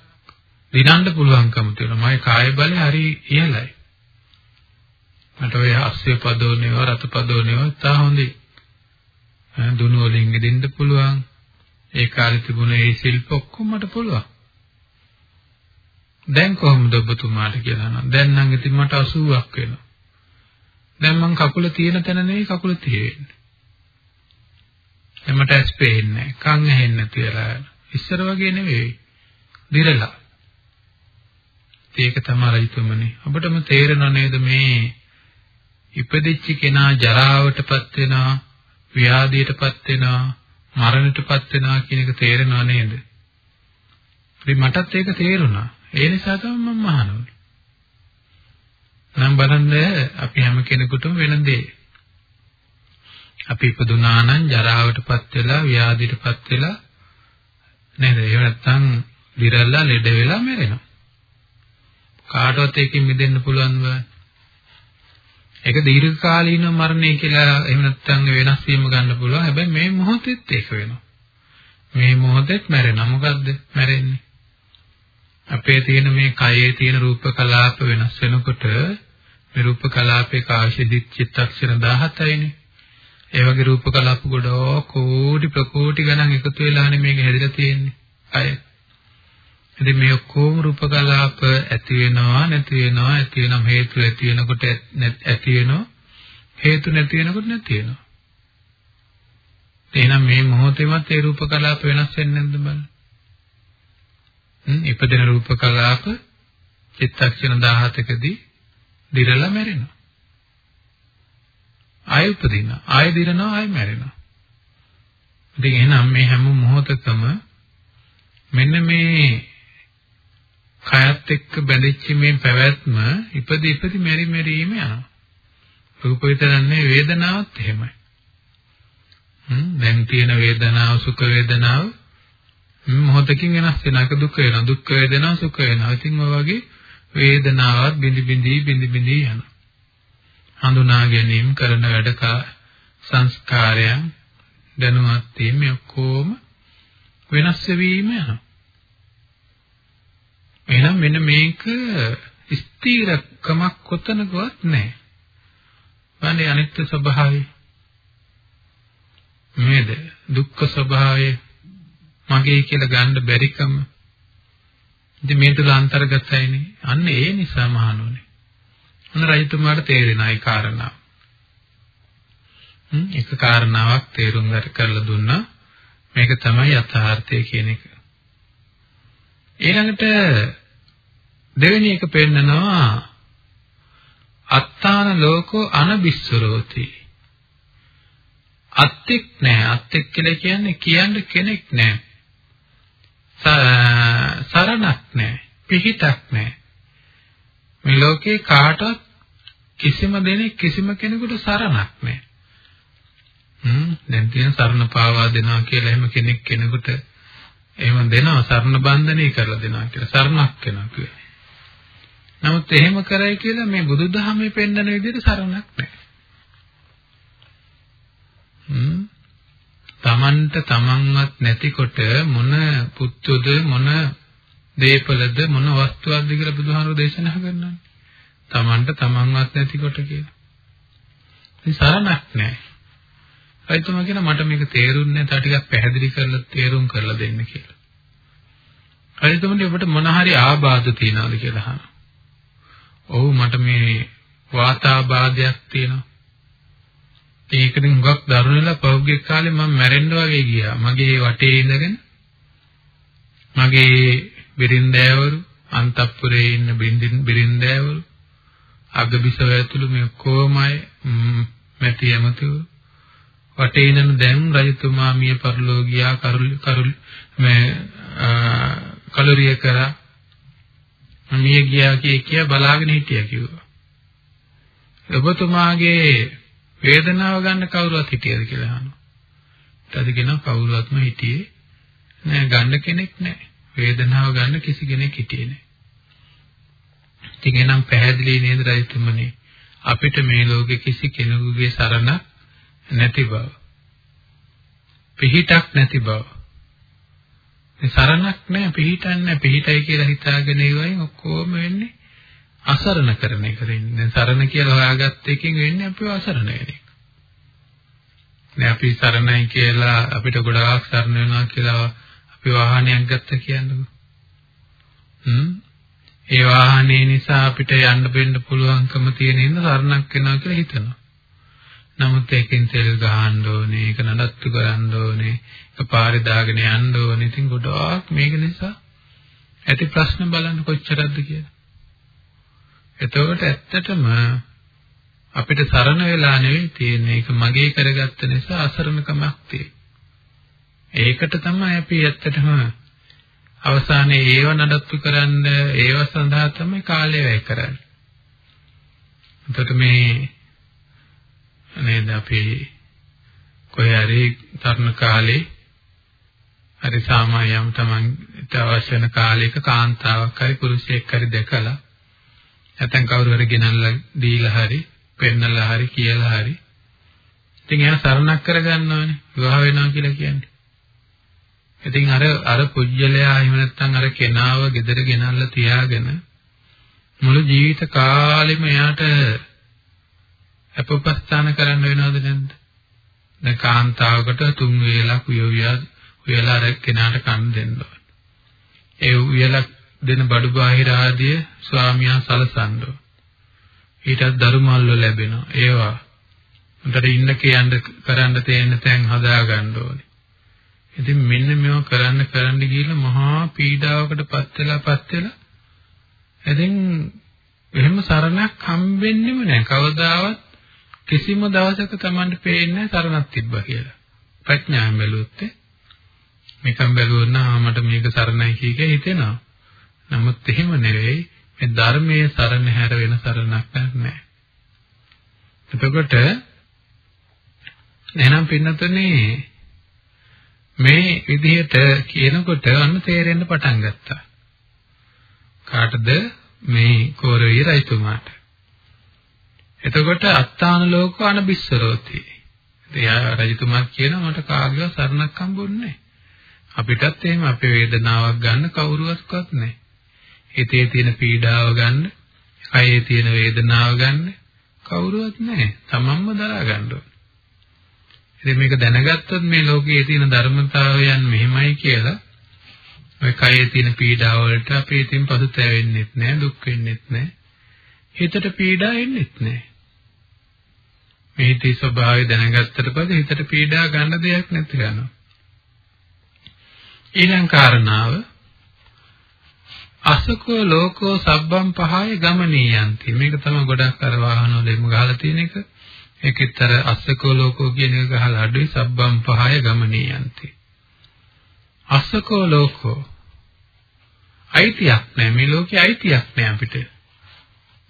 දිනන්න පුළුවන්කම තියෙනවා. මගේ කාය බලය හරි ඉහළයි. මට ඔය අස්සේ පදෝනේව රත පදෝනේව තා හොඳයි. දුනු වලින් ඉදින්න පුළුවන්. ඒ කාලේ තිබුණ ඒ ශිල්ප ඔක්කොම මට පුළුවන්. දැන් කොහොමද ඔබතුමාට කියලා නම් දැන් නම් ඉතින් මට 80ක් වෙනවා. දැන් මං කකුල තියෙන තැන නෙවෙයි කකුල තියෙන්නේ. එමට ඇස් පේන්නේ කන් ඇහෙන්නේ නැති වෙලා ඉස්සර වගේ නෙවෙයි. දිරලා. ඒක තමයි රයිතුමනේ. ඔබටම තේරෙනව නේද මේ ඉපදිච්ච කෙනා ජරාවටපත් වෙනවා, ව්‍යාධියටපත් වෙනවා, මරණයටපත් වෙනවා කියන එක තේරෙනව නේද? ඉතින් මටත් ඒක තේරුණා. ඒ නිසා තමයි මම අහනවා. නම් බලන්න අපි හැම කෙනෙකුටම වෙන දේ. අපි ඉපදුනා නම් ජරාවටපත් වෙලා, ව්‍යාධියටපත් වෙලා නේද? එහෙම නැත්නම් දිරල්ලා ලෙඩ වෙලා මැරෙනවා. කාටවත් ඒකෙන් මිදෙන්න පුළුවන් බෑ. ඒක දීර්ඝ කාලීන මරණය කියලා එහෙම නැත්නම් වෙනස් වීම ගන්න පුළුවන්. හැබැයි මේ මොහොතෙත් ඒක වෙනවා. මේ මොහොතෙත් මැරෙනවා. මොකද්ද මැරෙන්නේ? අපේ තියෙන මේ කයේ තියෙන රූප කලාප වෙනස් වෙනකොට මේ රූප කලාපේ කාශිදිත් චිත්තක්ෂණ 17යිනේ. ඒ වගේ රූප කලාප ගොඩක් කෝටි ප්‍රකෝටි ගණන් එකතු වෙලානේ මේක හැදිලා තියෙන්නේ. අය. ඉතින් මේ ඔක්කොම රූප කලාප ඇති වෙනවා නැති වෙනවා ඇති වෙනම හේතු ඇති වෙනකොට ඇති වෙනවා හේතු නැති වෙනකොට නැති වෙනවා. එහෙනම් මේ මොහොතේමත් ඒ රූප කලාප වෙනස් වෙන්නේ නැද්ද බලන්න. හ්ම් ඉපදෙන රූප කලාප චිත්තක්ෂණ 17කදී දිරලා මැරෙනවා. ආය උපදිනවා. ආය දිරනවා ආය මැරෙනවා. ඉතින් එහෙනම් මේ හැම මොහොතකම මෙන්න මේ කයත් එක්ක බැඳිච්ච මේ පැවැත්ම ඉපදි ඉපදි මෙරි මෙරිම යනවා. රූප විතරන්නේ වේදනාවත් එහෙමයි. හ්ම් දැන් තියෙන වේදනාව සුඛ වේදනාව මොහොතකින් වෙනස් වෙනවා. ඒක දුක් වෙනවා. දුක් වේදනාව සුඛ වෙනවා. ඉතින් ඔය වගේ වේදනාවත් බිඳි බිඳි බිඳි බිඳි යනවා. හඳුනා ගැනීම කරන වැඩ සංස්කාරයන් දැනුවත් වීම ඔක්කොම වෙනස් වීම යනවා. එහෙනම් මෙන්න මේක ස්ථීරකමක් කොතනකවත් නැහැ. වන්නේ අනිත්‍ය ස්වභාවය. මේද දුක්ඛ ස්වභාවය මගේ කියලා ගන්න බැරිකම. ඉතින් මේ තුල අන්තර්ගතයිනේ. අන්න ඒ නිසා මහණෝනේ. මොන රජතුමාට තේරෙනා ඒ කාරණාව. හ්ම් එක කාරණාවක් තේරුම් ගන්න කරලා දුන්නා. මේක තමයි යථාර්ථය කියන එක. ඊළඟට දෙවෙනි එක පෙන්නනවා අත්තාන ලෝකෝ අනබිස්සරෝති. අත්ෙක් නැහැ. අත්ෙක් කියලා කියන්නේ කියන්න කෙනෙක් නැහැ. සරණක් නැහැ. පිහිටක් නැහැ. මේ ලෝකේ කාටවත් කිසිම දෙනෙක් කිසිම කෙනෙකුට සරණක් නැහැ. හ්ම් දැන් තියෙන සරණ පාවා දෙනවා කියලා එහෙම කෙනෙක් කෙනෙකුට එහෙම දෙනවා සරණ බන්ධනය කරලා දෙනවා කියලා සරණක් වෙනවා කියලා. නමුත් එහෙම කරයි කියලා මේ බුදුදහමේ පෙන්වන විදිහට සරණක් නැහැ. හ්ම් තමන්ට තමන්වත් නැතිකොට මොන පුත්තුද මොන දීපලද මොන වස්තුවක්ද කියලා බුදුහාමුදුරෝ දේශනා කරනවා. තමන්ට තමන්වත් නැතිකොට කියලා. ඉතින් සරණක් නැහැ. රයිතුමා කියන මට මේක තේරුන්නේ නැහැ. තා ටිකක් පැහැදිලි කරලා තේරුම් කරලා දෙන්න කියලා. රයිතුමනි ඔබට මොන හරි ආබාධ තියනවද කියලා අහනවා. ඔව් මට මේ වාතාබාධයක් තියෙනවා. ඒකෙන් හුඟක් දරුණු වෙලා පෞද්ගලික කාලේ මම මැරෙන්න වගේ ගියා. මගේ වටේ ඉඳගෙන මගේ බිරින්දෑවරු අන්තපුරේ ඉන්න බිරින්දෑවරු අගබිසව ඇතුළු මේ කොමයි මැටි ඇමතුරු වටේ ඉන්න දැන් රජතුමා මිය පරලෝ ගියා කරුල් කරුල් මේ කලුරිය කරා මිය ගියා කිය කිය බලාගෙන හිටියා කිව්වා. ඔබතුමාගේ වේදනාව ගන්න කවුරුවත් හිටියද කියලා අහනවා. ඊට කියනවා කවුරුවත්ම හිටියේ නෑ ගන්න කෙනෙක් නෑ. වේදනාව ගන්න කිසි කෙනෙක් හිටියේ නෑ. ඉතින් එනම් පැහැදිලි නේද රජතුමනි අපිට මේ ලෝකේ කිසි කෙනෙකුගේ සරණ නැති බව. පිහිටක් නැති බව. මේ සරණක් නැහැ පිහිටක් නැහැ පිහිටයි කියලා හිතාගෙන ඉවයින් ඔක්කොම වෙන්නේ අසරණ කරන එක වෙන්නේ. දැන් සරණ කියලා හොයාගත්ත එකකින් වෙන්නේ අපිව අසරණ වෙන එක. දැන් අපි සරණයි කියලා අපිට ගොඩාක් සරණ වෙනවා කියලා අපි වාහනයක් ගත්ත කියන්නකෝ. හ්ම් ඒ වාහනේ නිසා අපිට යන්න බෙන්න පුළුවන්කම තියෙන ඉන්න සරණක් වෙනවා කියලා හිතනවා. නමුත් ඒකෙන් තෙල් ගහන්න ඕනේ, ඒක නඩත්තු කරන්න ඕනේ, ඒක පාරේ දාගෙන යන්න ඕනේ. ඉතින් ගොඩාක් මේක නිසා ඇති ප්‍රශ්න බලන්න කොච්චරද කියලා. එතකොට ඇත්තටම අපිට සරණ වෙලා නෙවෙයි තියෙන්නේ. ඒක මගේ කරගත්ත නිසා අසරණකමක් තියෙන්නේ. ඒකට තමයි අපි ඇත්තටම අවසානයේ ඒව නඩත්තු කරන්න ඒව සඳහා තමයි කාලය වැය කරන්නේ. එතකොට මේ නේද අපි කොහේ හරි තරුණ කාලේ හරි සාමාන්‍යම් තමන්ට අවශ්‍ය වෙන කාලයක කාන්තාවක් හරි පුරුෂයෙක් හරි දැකලා නැත්නම් කවුරු හරි ගෙනල්ලා දීලා හරි පෙන්නලා හරි කියලා හරි ඉතින් එයා සරණක් කරගන්නවානේ විවාහ වෙනවා කියලා කියන්නේ. ඉතින් අර අර පුජ්‍යලයා එහෙම නැත්නම් අර කෙනාව ගෙදර ගෙනල්ලා තියාගෙන මුළු ජීවිත කාලෙම එයාට අපපස්ථාන කරන්න වෙනවද නැද්ද? දැන් කාන්තාවකට තුන් වේලක් උයවියා උයලා අර කෙනාට කන් දෙන්න ඕන. ඒ උයලා දෙන බඩු බාහිර ආදිය ස්වාමියා සලසන්න ඕන. ඊටත් දරුමල්ල ලැබෙනවා. ඒවා උන්ට ඉන්න කියන්න කරන්න තේන්න තැන් හදා ගන්න ඕනේ. ඉතින් මෙන්න මේව කරන්න කරන්න ගිහලා මහා පීඩාවකට පත් වෙලා පත් වෙලා ඉතින් එහෙම සරණක් හම්බෙන්නෙම නැහැ. කවදාවත් කිසිම දවසක Tamanට පේන්නේ සරණක් තිබ්බා කියලා. ප්‍රඥාවෙන් බැලුවොත් මේකම් බැලුවොත් නම් මට මේක සරණයි කිය කිය හිතෙනවා. නමුත් එහෙම නෙවෙයි මේ ධර්මයේ සරණ හැර වෙන සරණක් නැහැ. එතකොට එහෙනම් පින්නතුනේ මේ විදිහට කියනකොට අන්න තේරෙන්න පටන් ගත්තා. කාටද මේ කෝරවී රජතුමාට. එතකොට අත්තාන ලෝකෝ අනබිස්සරෝති. එයා රජතුමා කියනවා මට කාගේවත් සරණක් හම්බුන්නේ අපිටත් එහෙම අපේ වේදනාවක් ගන්න කවුරුවත්වත් නැහැ. හිතේ තියෙන පීඩාව ගන්න, කයේ තියෙන වේදනාව ගන්න කවුරුවත් නැහැ. තමන්ම දරා ගන්න ඕනේ. ඉතින් මේක දැනගත්තොත් මේ ලෝකයේ තියෙන ධර්මතාවයන් මෙහෙමයි කියලා ඔය කයේ තියෙන පීඩාව වලට අපි ඉතින් පසුතැවෙන්නෙත් නැහැ, දුක් වෙන්නෙත් නැහැ. හිතට පීඩා එන්නෙත් නැහැ. මේ හිතේ ස්වභාවය දැනගත්තට පස්සේ හිතට පීඩා ගන්න දෙයක් නැති වෙනවා. ඊළඟ කාරණාව අසකෝ ලෝකෝ සබ්බම් පහය ගමනීයන්ති. මේක තමයි ගොඩක් අර වාහන වල එමු ගහලා තියෙන එක. ඒකෙත් අර අසකෝ ලෝකෝ කියන එක ගහලා අඩුයි සබ්බම් පහය ගමනීයන්ති. අසකෝ ලෝකෝ අයිතියක් නැහැ මේ ලෝකේ අයිතියක් නැහැ අපිට.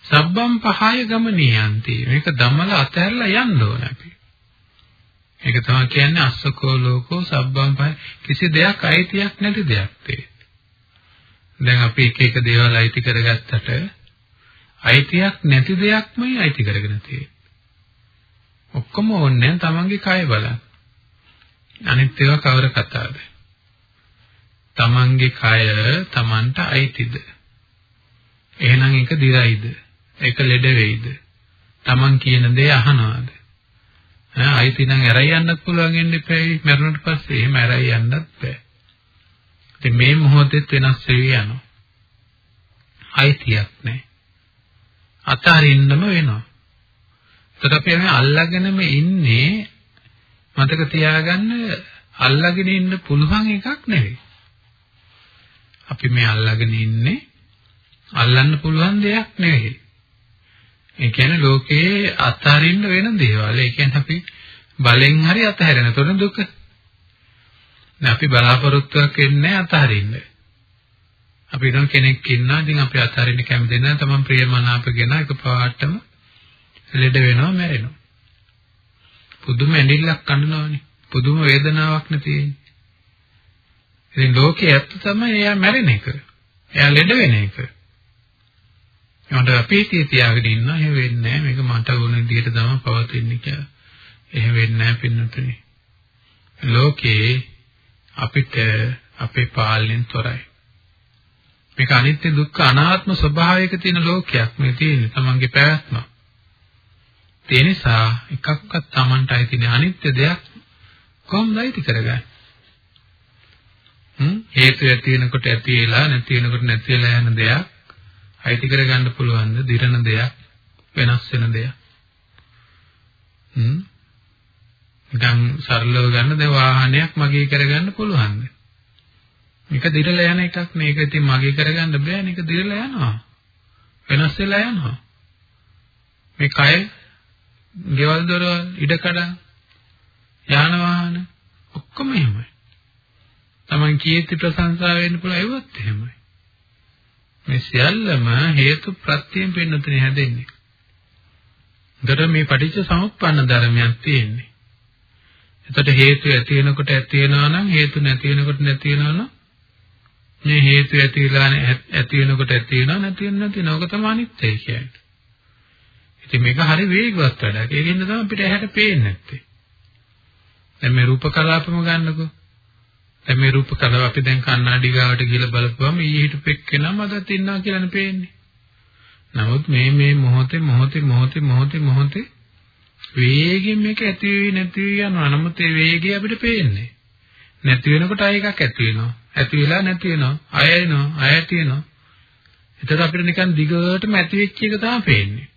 සබ්බම් පහය ගමනියන්ති. මේක දමලා අතහැරලා යන්න ඕන අපි. ඒක තමයි කියන්නේ අස්සකෝ ලෝකෝ සබ්බම් පහය කිසි දෙයක් අයිතියක් නැති දෙයක් තේ. දැන් අපි එක එක දේවල් අයිති කරගත්තට අයිතියක් නැති දෙයක්මයි අයිති කරගෙන තියෙන්නේ. ඔක්කොම ඕනේ තමන්ගේ කය බලන්න. අනිත් ඒවා කවර කතාවද? තමන්ගේ කය තමන්ට අයිතිද? එහෙනම් ඒක දිරයිද? ඒක ලෙඩ වෙයිද? Taman කියන දේ අහනවාද? ඈ අයිති නම් ඇරයි යන්නත් පුළුවන් වෙන්න එපැයි මරුණට පස්සේ එහෙම ඇරයි යන්නත් බෑ. ඉතින් මේ මොහොතෙත් වෙනස් වෙවි යනවා. අයිතියක් නැහැ. අතහරින්නම වෙනවා. ඒකට අපි මේ අල්ලගෙනම ඉන්නේ මතක තියාගන්න අල්ලගෙන ඉන්න පුළුවන් එකක් නෙවෙයි. අපි මේ අල්ලගෙන ඉන්නේ අල්ලන්න පුළුවන් දෙයක් නෙවෙයි. ඒ කියන්නේ ලෝකේ අත්හරින්න වෙන දේවල්. ඒ කියන්නේ අපි බලෙන් හරි අත්හැරෙනතොට දුක. දැන් අපි බලාපොරොත්තුවක් වෙන්නේ අත්හරින්න. අපි හිතන කෙනෙක් ඉන්නා ඉතින් අපි අත්හරින්න කැමති නැහැ. තමන් ප්‍රියමනාපගෙන එකපාරටම ලෙඩ වෙනවා මැරෙනවා. පුදුම ඇඬිල්ලක් කන්නනවනේ. පුදුම වේදනාවක් නේ තියෙන්නේ. ඉතින් ලෝකේ ඇත්ත තමයි එයා මැරෙන එක. එයා ලෙඩ වෙන එක. ඒකට අපි හිතේ තියාගෙන ඉන්න එහෙම වෙන්නේ නැහැ. මේක මට ඕන විදිහට තමයි පවතින්නේ කියලා. එහෙම වෙන්නේ නැහැ පින්නතුනි. ලෝකේ අපිට අපේ පාලනයෙන් තොරයි. මේක අනිත්‍ය දුක්ඛ අනාත්ම ස්වභාවයක තියෙන ලෝකයක් මේ තියෙන්නේ තමන්ගේ පැවැත්ම. ඒ නිසා එකක්වත් තමන්ට අයිති නෑ අනිත්‍ය දෙයක් කොහොමද අයිති කරගන්නේ? හ්ම් හේතු ඇති වෙනකොට ඇති වෙලා නැති වෙනකොට නැති වෙලා යන දෙයක් අයිති කරගන්න පුළුවන්ද? දිරන දෙයක්, වෙනස් වෙන දෙයක්. හ්ම්. නිකන් සරලව ගන්න දැන් වාහනයක් මගේ කරගන්න පුළුවන්ද? මේක දිරලා යන එකක් නේ. ඒක ඉතින් මගේ කරගන්න බෑ. මේක දිරලා යනවා. වෙනස් වෙලා යනවා. මේ කය ගෙවල් දොරවල්, ඉඩකඩ, යාන වාහන ඔක්කොම එහෙමයි. Taman කීර්ති ප්‍රශංසා වෙන්න පුළුවන් ඒවත් එහෙමයි. මේ සියල්ලම හේතු ප්‍රත්‍යයෙන් පින්නතුනේ හැදෙන්නේ. ඒතර මේ පටිච්ච සමුප්පන්න ධර්මයක් තියෙන්නේ. එතකොට හේතු ඇති වෙනකොට ඇති වෙනවා නම් හේතු නැති වෙනකොට නැති වෙනවා නම් මේ හේතු ඇති වෙලා ඇති වෙනකොට ඇති වෙනවා නැති වෙන නැති වෙනවක තමයි අනිත්‍යයි කියන්නේ. ඉතින් මේක හරි වේගවත් වැඩක්. ඒකින්ද තමයි අපිට ඇහැට පේන්නේ නැත්තේ. දැන් මේ රූප කලාපම ගන්නකෝ. දැන් මේ රූප කලාව අපි දැන් කණ්ණාඩි ගාවට ගිහලා බලපුවම ඊ හිටපෙක්කෙනා මගත් ඉන්නවා කියලානේ පේන්නේ. නමුත් මේ මේ මොහොතේ මොහොතේ මොහොතේ මොහොතේ මොහොතේ වේගෙන් මේක ඇති වෙවි නැති වෙවි යනවා. නමුත් ඒ වේගය අපිට පේන්නේ. නැති වෙනකොට ආයෙ එකක් ඇති වෙනවා. ඇති වෙලා නැති වෙනවා. ආයෙ එනවා. ආයෙ ඇති වෙනවා. එතකොට අපිට නිකන් දිගටම ඇති වෙච්ච එක තමයි පේන්නේ.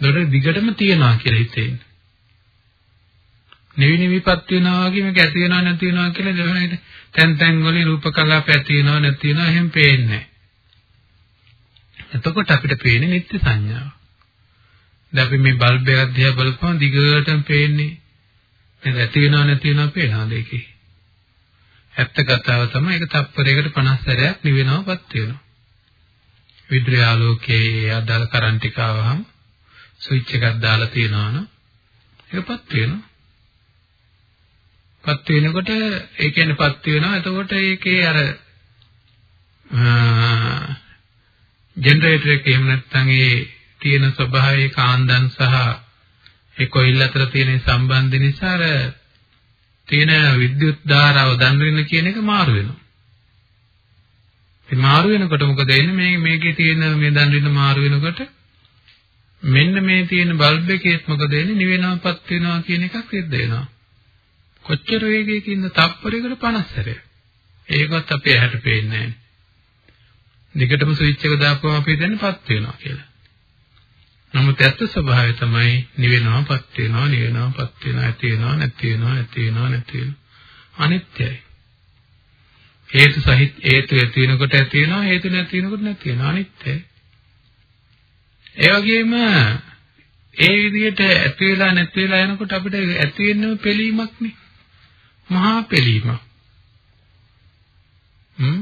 ඒකට දිගටම තියනවා කියලා හිතෙන්නේ. නිවි නිවිපත් වෙනවා වගේ මේක ඇති වෙනවා නැති වෙනවා කියලා දෙවනයිද තැන් තැන් වලින් රූප කලාප ඇති වෙනවා නැති වෙනවා එහෙම පේන්නේ එතකොට අපිට පේන්නේ නිත්‍ය සංඥාව. දැන් අපි මේ බල්බ් එකක් දිහා බලපුවම දිගටම පේන්නේ මේක ඇති වෙනවා නැති වෙනවා පේනවා දෙකේ. ඇත්ත කතාව තමයි ඒක තප්පරයකට 50 සැරයක් නිවෙනවපත් වෙනවා. විදුලි ආලෝකයේ අදාළ කරන්ට් එක ආවහම ස්විච් එකක් දාලා තියනවා නම් ඒකපත් වෙනවා. පත් වෙනකොට ඒ කියන්නේ පත් වෙනවා එතකොට ඒකේ අර ජෙනරේටර් එක එහෙම නැත්නම් ඒ තියෙන ස්වභාවයේ කාන්දන් සහ ඒ කොයිල් අතර තියෙන සම්බන්ධ නිසා අර තියෙන විද්‍යුත් ධාරාව දන්රින්න කියන එක මාරු වෙනවා. ඒ මාරු වෙනකොට මොකද වෙන්නේ මේ මේකේ තියෙන මේ දන්රින්න මාරු වෙනකොට මෙන්න මේ තියෙන බල්බ් එකේත් මොකද වෙන්නේ නිවෙනවපත් වෙනවා කියන එකක් සිද්ධ වෙනවා. කොච්චර වේගයකින්ද තප්පරයකට 50 සැරයක්. ඒකවත් අපේ ඇහැට පේන්නේ නැහැ. දිගටම ස්විච් එක දාපුවම අපි දැනපත් වෙනවා කියලා. නමුත් ඇත්ත ස්වභාවය තමයි නිවෙනවාපත් වෙනවා නිවෙනවාපත් වෙනවා ඇති වෙනවා නැති වෙනවා ඇති වෙනවා නැති වෙනවා අනිත්‍යයි. හේතු සහිත හේතු ඇති වෙනකොට ඇති වෙනවා හේතු නැති වෙනකොට නැති වෙනවා අනිත්‍යයි. ඒ වගේම ඒ විදිහට ඇති වෙලා නැති වෙලා යනකොට අපිට ඇති වෙන්නම පිළීමක් නේ. මහා පිළීම. හ්ම්?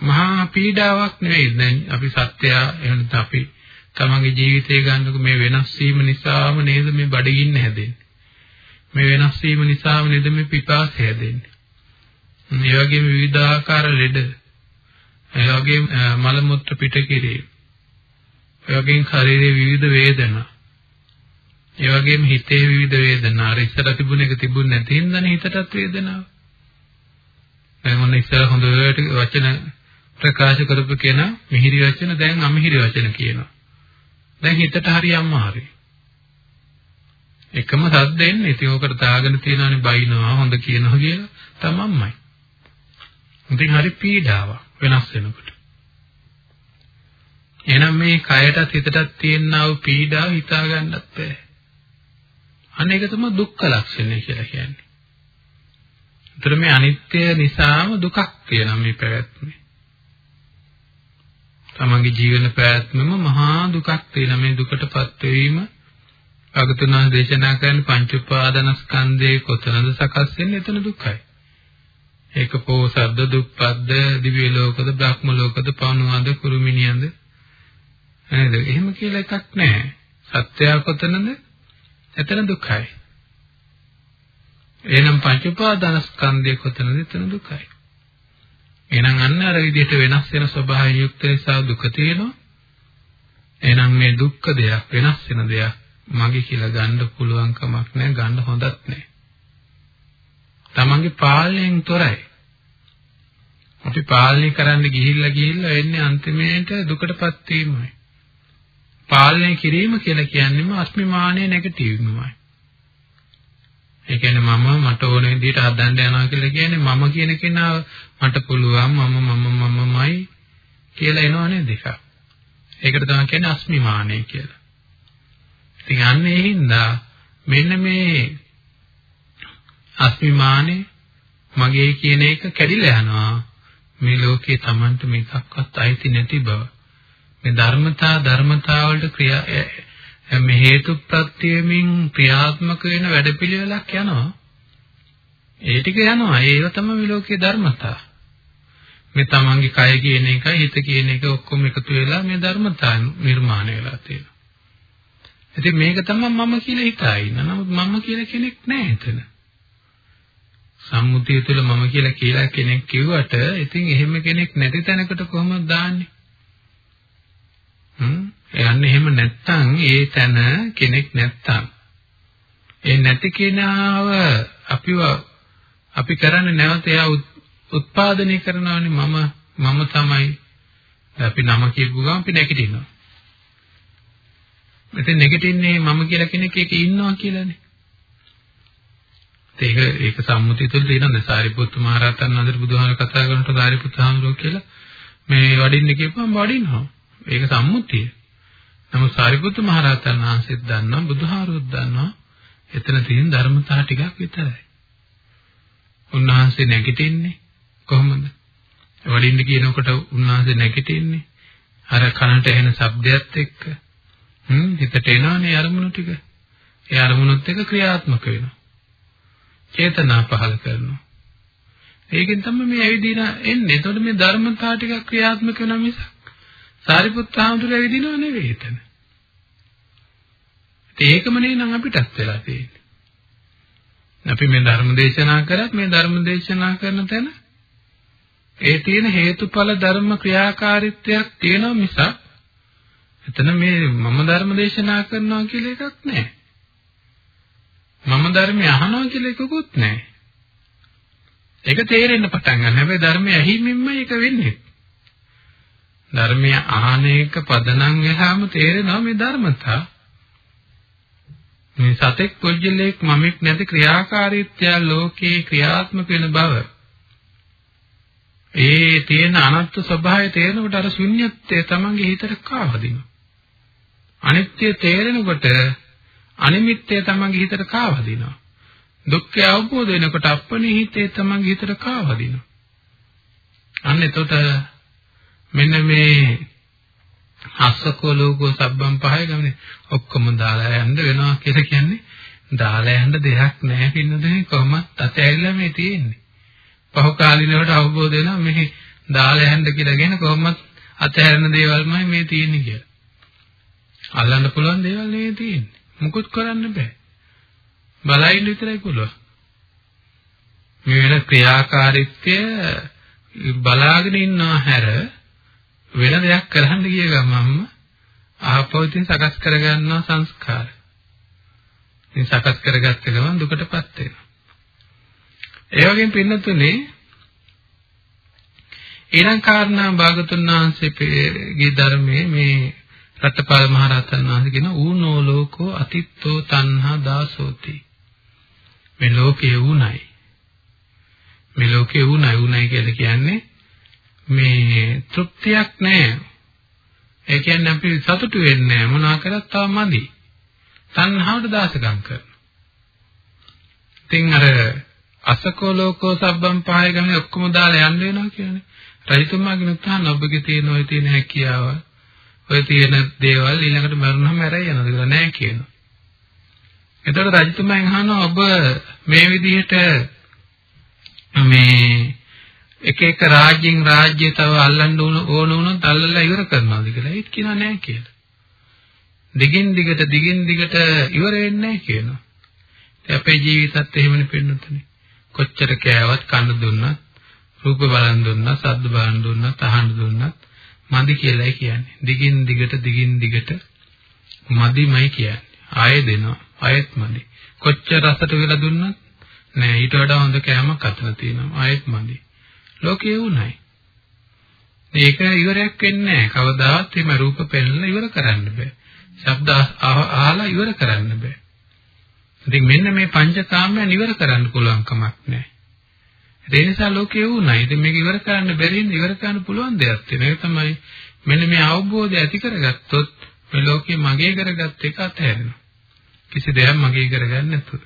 මහා පීඩාවක් නෙවෙයි. දැන් අපි සත්‍යය එහෙම අපි තමන්ගේ ජීවිතය ගන්නකො මේ වෙනස් වීම නිසාම නේද මේ බඩගින්න හැදෙන්නේ? මේ වෙනස් වීම නිසාම නේද මේ පිපාසය හැදෙන්නේ? ඒ වගේම විවිධාකාර ලෙඩ. ඒ වගේම මල මුත්‍ර පිට කිරීම. ඒ වගේම ශරීරයේ විවිධ වේදනා ඒ වගේම හිතේ විවිධ වේදනා. අර ඉස්සර තිබුණ එක තිබුණ නැති හින්දානේ හිතටත් වේදනාව. දැන් ඔන්න ඉස්සර හොඳට වචන ප්‍රකාශ කරපු කෙනා මිහිරි වචන දැන් අමිහිරි වචන කියනවා. දැන් හිතට හරි අමාරුයි. එකම සද්දෙන් ඉතින් ඕකට දාගෙන තියනවානේ බයිනවා හොඳ කියනවා කියලා තමන්මයි. ඉතින් හරි පීඩාවක් වෙනස් වෙනකොට. එහෙනම් මේ කයටත් හිතටත් තියෙනා වූ පීඩාව හිතා ගන්නත් බැහැ. අනේක තමයි දුක්ඛ ලක්ෂණය කියලා කියන්නේ. ඒතර මේ අනිත්‍ය නිසාම දුකක් තියෙනවා මේ පැවැත්මේ. තමන්ගේ ජීවන පැවැත්මම මහා දුකක් තියෙනවා මේ දුකටපත් වීම. අගතුනා දේශනා කරන පංච උපාදානස්කන්ධේ කොතනද සකස් වෙන්නේ එතන දුකයි. ඒක පෝසද්ද දුප්පද්ද දිව්‍ය ලෝකද බ්‍රහ්ම ලෝකද පවුනවද කුරුමිනියද නේද? එහෙම කියලා එකක් නැහැ. සත්‍යය කොතනද? එතන දුකයි. එහෙනම් පංච උපාදානස්කන්ධය කොතනද? එතන දුකයි. එහෙනම් අන්න අර විදිහට වෙනස් වෙන ස්වභාවයෙන් යුක්ත නිසා දුක තියෙනවා. එහෙනම් මේ දුක්ඛ දෙයක් වෙනස් වෙන දෙයක් මගේ කියලා ගන්න පුළුවන් කමක් නැහැ ගන්න හොඳත් නැහැ. තමන්ගේ පාලනයෙන් තොරයි. අපි පාලනය කරන්න ගිහිල්ලා ගිහිල්ලා එන්නේ අන්තිමේට දුකටපත් වීමයි. පාලනය කිරීම කියලා කියන්නේම අස්මිමානයේ නැගිටිවීමයි. ඒ කියන්නේ මම මට ඕන විදිහට හදන්න යනවා කියලා කියන්නේ මම කියන කෙනා මට පුළුවන් මම මම මමමයි කියලා එනවා නේද එක. ඒකට තමයි කියන්නේ අස්මිමානය කියලා. ඉතින් අන්න ඒ හින්දා මෙන්න මේ අස්මිමානේ මගේ කියන එක කැඩිලා යනවා. මේ ලෝකේ Tamanට මේකක්වත් අයිති නැති බව. මේ ධර්මතා ධර්මතා වලට ක්‍රියා මේ හේතු ප්‍රත්‍යයෙන් ක්‍රියාත්මක වෙන වැඩපිළිවෙලක් යනවා. ඒ ටික යනවා. ඒව තමයි මේ ලෝකයේ ධර්මතා. මේ තමන්ගේ කය කියන එකයි හිත කියන එක ඔක්කොම එකතු වෙලා මේ ධර්මතා නිර්මාණය වෙලා තියෙනවා. ඉතින් මේක තමයි මම කියලා හිතා ඉන්න. නමුත් මම කියලා කෙනෙක් නැහැ එතන. සම්මුතිය තුළ මම කියලා කියලා කෙනෙක් කිව්වට ඉතින් එහෙම කෙනෙක් නැති තැනකට කොහොමද දාන්නේ? හ්ම් යන්නේ එහෙම නැත්තම් ඒ තැන කෙනෙක් නැත්තම් ඒ නැති කෙනාව අපිව අපි කරන්නේ නැවත එයා උත්පාදනය කරනවානේ මම මම තමයි අපි නම කියපු ගමන් අපි නැගිටිනවා. මෙතන නැගිටින්නේ මම කියලා කෙනෙක් ඒක ඉන්නවා කියලානේ. ඒක ඒක සම්මුතිය තුළ තියෙනවා සාරිපුත්තු මහ රහතන් වහන්සේ බුදුහාම කතා කරනකොට සාරිපුත්තු හාමුදුරුවෝ කියලා මේ වඩින්න කියපුවම වඩිනවා. ඒක සම්මුතිය. නමුත් සාරිපුත්තු මහ රහතන් වහන්සේත් දන්නවා බුදුහාරුත් දන්නවා එතන තියෙන ධර්මතා ටිකක් විතරයි. උන්වහන්සේ නැගිටින්නේ කොහොමද? වඩින්න කියනකොට උන්වහන්සේ නැගිටින්නේ අර කනට ඇහෙන ශබ්දයත් එක්ක හ්ම් හිතට එනවනේ අරමුණු ටික. ඒ අරමුණුත් එක්ක ක්‍රියාත්මක වෙනවා. චේතනා පහල කරනවා. ඒකෙන් තමයි මේ ඇවිදින එන්නේ. එතකොට මේ ධර්මතා ටික ක්‍රියාත්මක වෙන මිසක් සාරිපුත්ත හාමුදුරුවෝ ඇවිදිනව නෙවෙයි එතන. ඒකම නේ නම් අපිටත් වෙලා තියෙන්නේ. අපි මේ ධර්ම දේශනා කරත් මේ ධර්ම දේශනා කරන තැන ඒ තියෙන හේතුඵල ධර්ම ක්‍රියාකාරීත්වයක් තියෙනවා මිසක් එතන මේ මම ධර්ම දේශනා කරනවා කියලා එකක් නැහැ. මම ධර්මය අහනවා කියලා එකකුත් නැහැ. ඒක තේරෙන්න පටන් ගන්න. හැබැයි ධර්මය ඇහිමින්මයි ඒක වෙන්නේ. ධර්මය අහන එක පදනම් වෙලාම තේරෙනවා මේ ධර්මතා. මේ සතෙක් පුජ්‍යලයක් මමෙක් නැති ක්‍රියාකාරීත්වය ලෝකේ ක්‍රියාත්මක වෙන බව. ඒ තියෙන අනත්ත් ස්වභාවය තේරෙනකොට අර ශුන්‍යත්වය තමන්ගේ හිතට කාවදිනවා. අනිත්‍ය තේරෙනකොට අනිමිත්තය තමන්ගේ හිතට කාවදිනවා. දුක්ඛය අවබෝධ වෙනකොට අපනිහිතේ තමන්ගේ හිතට කාවදිනවා. අන්න එතකොට මෙන්න මේ අස්සකෝ ලෝකෝ සබ්බම් පහය ගමනේ ඔක්කොම දාලා යන්න වෙනවා කියලා කියන්නේ දාලා යන්න දෙයක් නැහැ පින්නදේ කොහොමත් අතැරිලා මේ තියෙන්නේ. පහු කාලිනවට අවබෝධ වෙනවා මේ දාලා යන්න කියලා කියන කොහොමත් අතහැරෙන දේවල්මයි මේ තියෙන්නේ කියලා. අල්ලන්න පුළුවන් දේවල් නෙවෙයි තියෙන්නේ. මුකුත් කරන්න බෑ. බලයින් විතරයි පුළුවන්. මේ වෙන ක්‍රියාකාරීත්වය බලාගෙන ඉන්නවා හැර වෙන දෙයක් කරන්න ගිය ගමන්ම ආපහු ඉතින් සකස් කරගන්නවා සංස්කාර. ඉතින් සකස් කරගත්ත ගමන් දුකටපත් වෙනවා. ඒ වගේම පින්නතුනේ ඊළඟ කාරණා භාගතුන් වහන්සේගේ ධර්මයේ මේ රත්පාල මහ රහතන් වහන්සේ කියන ඌනෝ ලෝකෝ අතිත්තෝ තණ්හා දාසෝති. මේ ලෝකේ ඌණයි. මේ ලෝකේ ඌණයි ඌණයි කියලා කියන්නේ මේ තෘප්තියක් නැහැ. ඒ කියන්නේ අපි සතුටු වෙන්නේ නැහැ මොනවා කරත් තාම මදි. තණ්හාවට දාසකම් කරනවා. ඉතින් අර අසකෝ ලෝකෝ සබ්බම් පහය ගමනේ ඔක්කොම දාලා යන්න වෙනවා කියන්නේ. රජතුමාගෙන උත්හාන ඔබගේ තියෙන ඔය තියෙන හැකියාව ඔය තියෙන දේවල් ඊළඟට මරුණාම ඇරයි යනද කියලා නෑ කියනවා. එතකොට රජතුමාගෙන් අහනවා ඔබ මේ විදිහට මේ එක එක රාජ්‍යයෙන් රාජ්‍ය තව අල්ලන්න ඕන වුණොත් අල්ලලා ඉවර කරනවාද කියලා. ඒත් කියනවා නෑ කියලා. දිගින් දිගට දිගින් දිගට ඉවර වෙන්නේ නෑ කියනවා. අපේ ජීවිතත් එහෙමනේ පෙන්වන්නේ. කොච්චර කෑවත් කන්න දුන්නත්, රූප බලන් දුන්නත්, ශබ්ද බලන් දුන්නත්, අහන්න දුන්නත් මදි කියලායි කියන්නේ. දිගින් දිගට දිගින් දිගට මදිමයි කියන්නේ. ආයෙ දෙනවා. ආයෙත් මදි. කොච්චර රසට වෙලා දුන්නත් නෑ ඊට වඩා හොඳ කෑමක් අතන තියෙනවා. ආයෙත් මදි. ලෝකේ උණයි. මේක ඉවරයක් වෙන්නේ නැහැ. කවදාවත් එimhe රූප පෙන්ලා ඉවර කරන්න බෑ. ශබ්ද අහලා ඉවර කරන්න බෑ. ඉතින් මෙන්න මේ පංචකාමයන් ඉවර කරන්න පුළුවන් කමක් නැහැ. ඒ නිසා ලෝකේ උණයි. ඉතින් මේක ඉවර කරන්න බැරි ඉන්න ඉවර කරන්න පුළුවන් දෙයක් තියෙනවා. ඒක තමයි මෙන්න මේ අවබෝධය ඇති කරගත්තොත් මේ ලෝකේ මගේ කරගත් එක අතහැරෙනවා. කිසි දෙයක් මගේ කරගන්න නැතුව.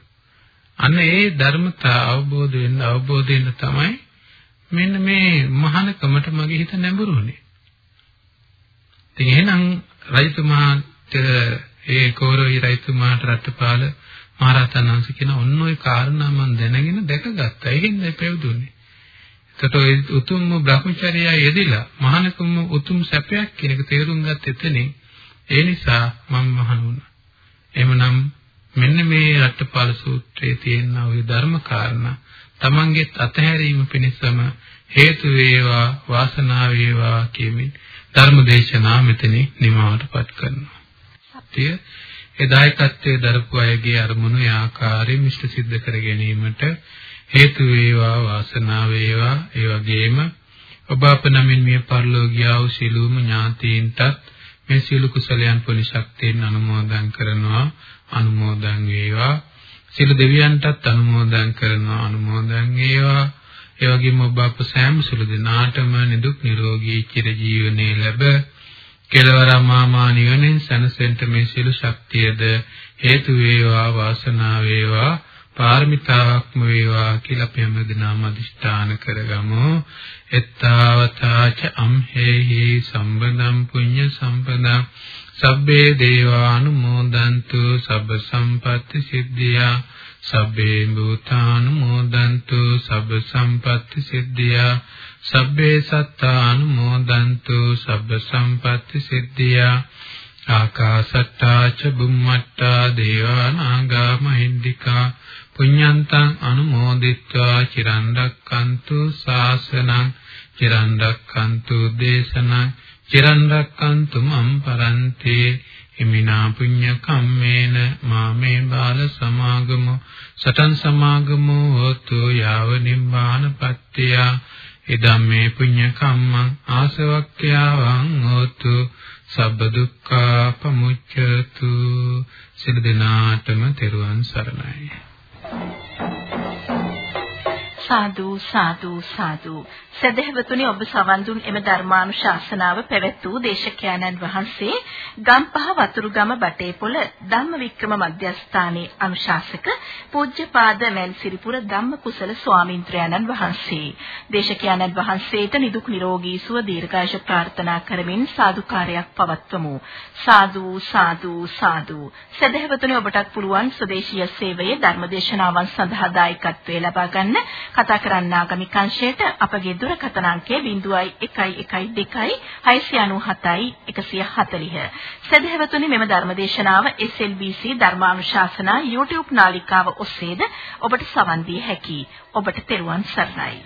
අන්න ඒ ධර්මතා අවබෝධ වෙන්න අවබෝධ වෙන්න තමයි මෙන්න මේ මහානකමට මගේ හිත නැඹුරුනේ. ඉතින් එහෙනම් රජතුමාට ඒ කෝරවි රයිතුමාට රත්පාල මහරහතන් වහන්සේ කියන ඔන්න ඔය කාරණා මම දැනගෙන දැකගත්තා. ඒ හින්දා පැවිදුනේ. එතකොට ඔය උතුම් බ්‍රහ්මචර්යය යෙදිලා මහානකම උතුම් සැපයක් කියන එක තේරුම් ගත්ත එතනින් ඒ නිසා මම මහණ වුණා. එhmenan මෙන්න මේ රට්ටපාල සූත්‍රයේ තියෙන ওই ධර්ම කාරණා තමන්ගේ අතහැරීම පිණිසම හේතු වේවා වාසනාව වේවා කියමින් ධර්ම දේශනා මෙතනින් නිමවටපත් කරනවා. සත්‍ය ඒ දායකත්වයේ දරපු අයගේ අරමුණු ආකාරයෙන් මිෂ්ඨ සිද්ධ කර ගැනීමට හේතු වේවා වාසනාව වේවා ඒ වගේම ඔබ අප නමින් මිය පරලෝකියා වූ සිළුම ඥාතීන්ටත් මේ සියලු කුසලයන් පොලි ශක්තියෙන් අනුමෝදන් කරනවා අනුමෝදන් වේවා සියලු දෙවියන්ටත් අනුමෝදන් කරනවා අනුමෝදන් වේවා ඒ වගේම ඔබ අප සෑම සුළු දිනාටම නිදුක් නිරෝගී චිරජීවනයේ ලැබ කෙලවර මාමා නිවනෙන් සැනසෙන්න මේ සියලු ශක්තියද හේතු වේවා වාසනාව වේවා පාරමිතාවක්ම වේවා කියලා අපි හැමදෙනාම අදිෂ්ඨාන කරගමු. එත්තාවතාච අම්හෙහි සම්බදම් පුඤ්ඤ සම්පදම් සබ්බේ දේවානුමෝදන්තු සබ්බ සම්පatti සිද්ධියා. සබ්බේ භූතානුමෝදන්තු සබ්බ සම්පatti සිද්ධියා. සබ්බේ සත්තානුමෝදන්තු සබ්බ සම්පatti සිද්ධියා. ආකාසට්ටා ච බුම්මට්ටා දේවා නාග මහින්దికා. පුඤ්ඤන්තං අනුමෝදිත්වා චිරන් රැක්කන්තු ශාසනං චිරන් රැක්කන්තු දේශනං. චිරන් රැක්කන්තු මම් පරන්තේ. හිමිනා පුඤ්ඤ කම්මේන මාමේ බාල සමාගමු. සතං සමාගමු හෝතු යාව නිබ්බානපත්තිය ඉදම්මේ පුඤ්ඤ කම්මං ආසවක්ඛ්‍යාවං හෝතු. සබ්බ දුක්ඛා පමුච්ඡතු. සිල් දිනාටම තෙරුවන් සරණයි. සාදු සාදු සාදු. සදහවතුනි ඔබ සවන් දුන් එම ධර්මානුශාසනාව පැවැත් වූ දේශකයන්න් වහන්සේ ගම්පහ වතුරුගම බටේපොළ ධම්මවික්‍රම මධ්‍යස්ථානයේ අනුශාසක පූජ්‍යපාද මල්සිරිපුර ධම්මකුසල ස්වාමින්ත්‍රයන්න් වහන්සේ. දේශකයන්න් වහන්සේට නිදුක් නිරෝගී සුව දීර්ඝායුෂ ප්‍රාර්ථනා කරමින් සාදුකාරයක් පවත්වමු. සාදු සාදු සාදු. සදහවතුනි ඔබටත් පුළුවන් ස්වදේශීය සේවයේ ධර්මදේශනාවන් සඳහා දායකත්වයේ ලබා ගන්න. කතා කරන්න ආගමික අංශයට අපගේ දුරකථන අංකය 0112 697 140. සදහැවතුනි මෙම ධර්මදේශනාව SLBC ධර්මානුශාසනා YouTube නාලිකාව ඔස්සේද ඔබට සවන් දී හැකියි. ඔබට තෙරුවන් සරණයි.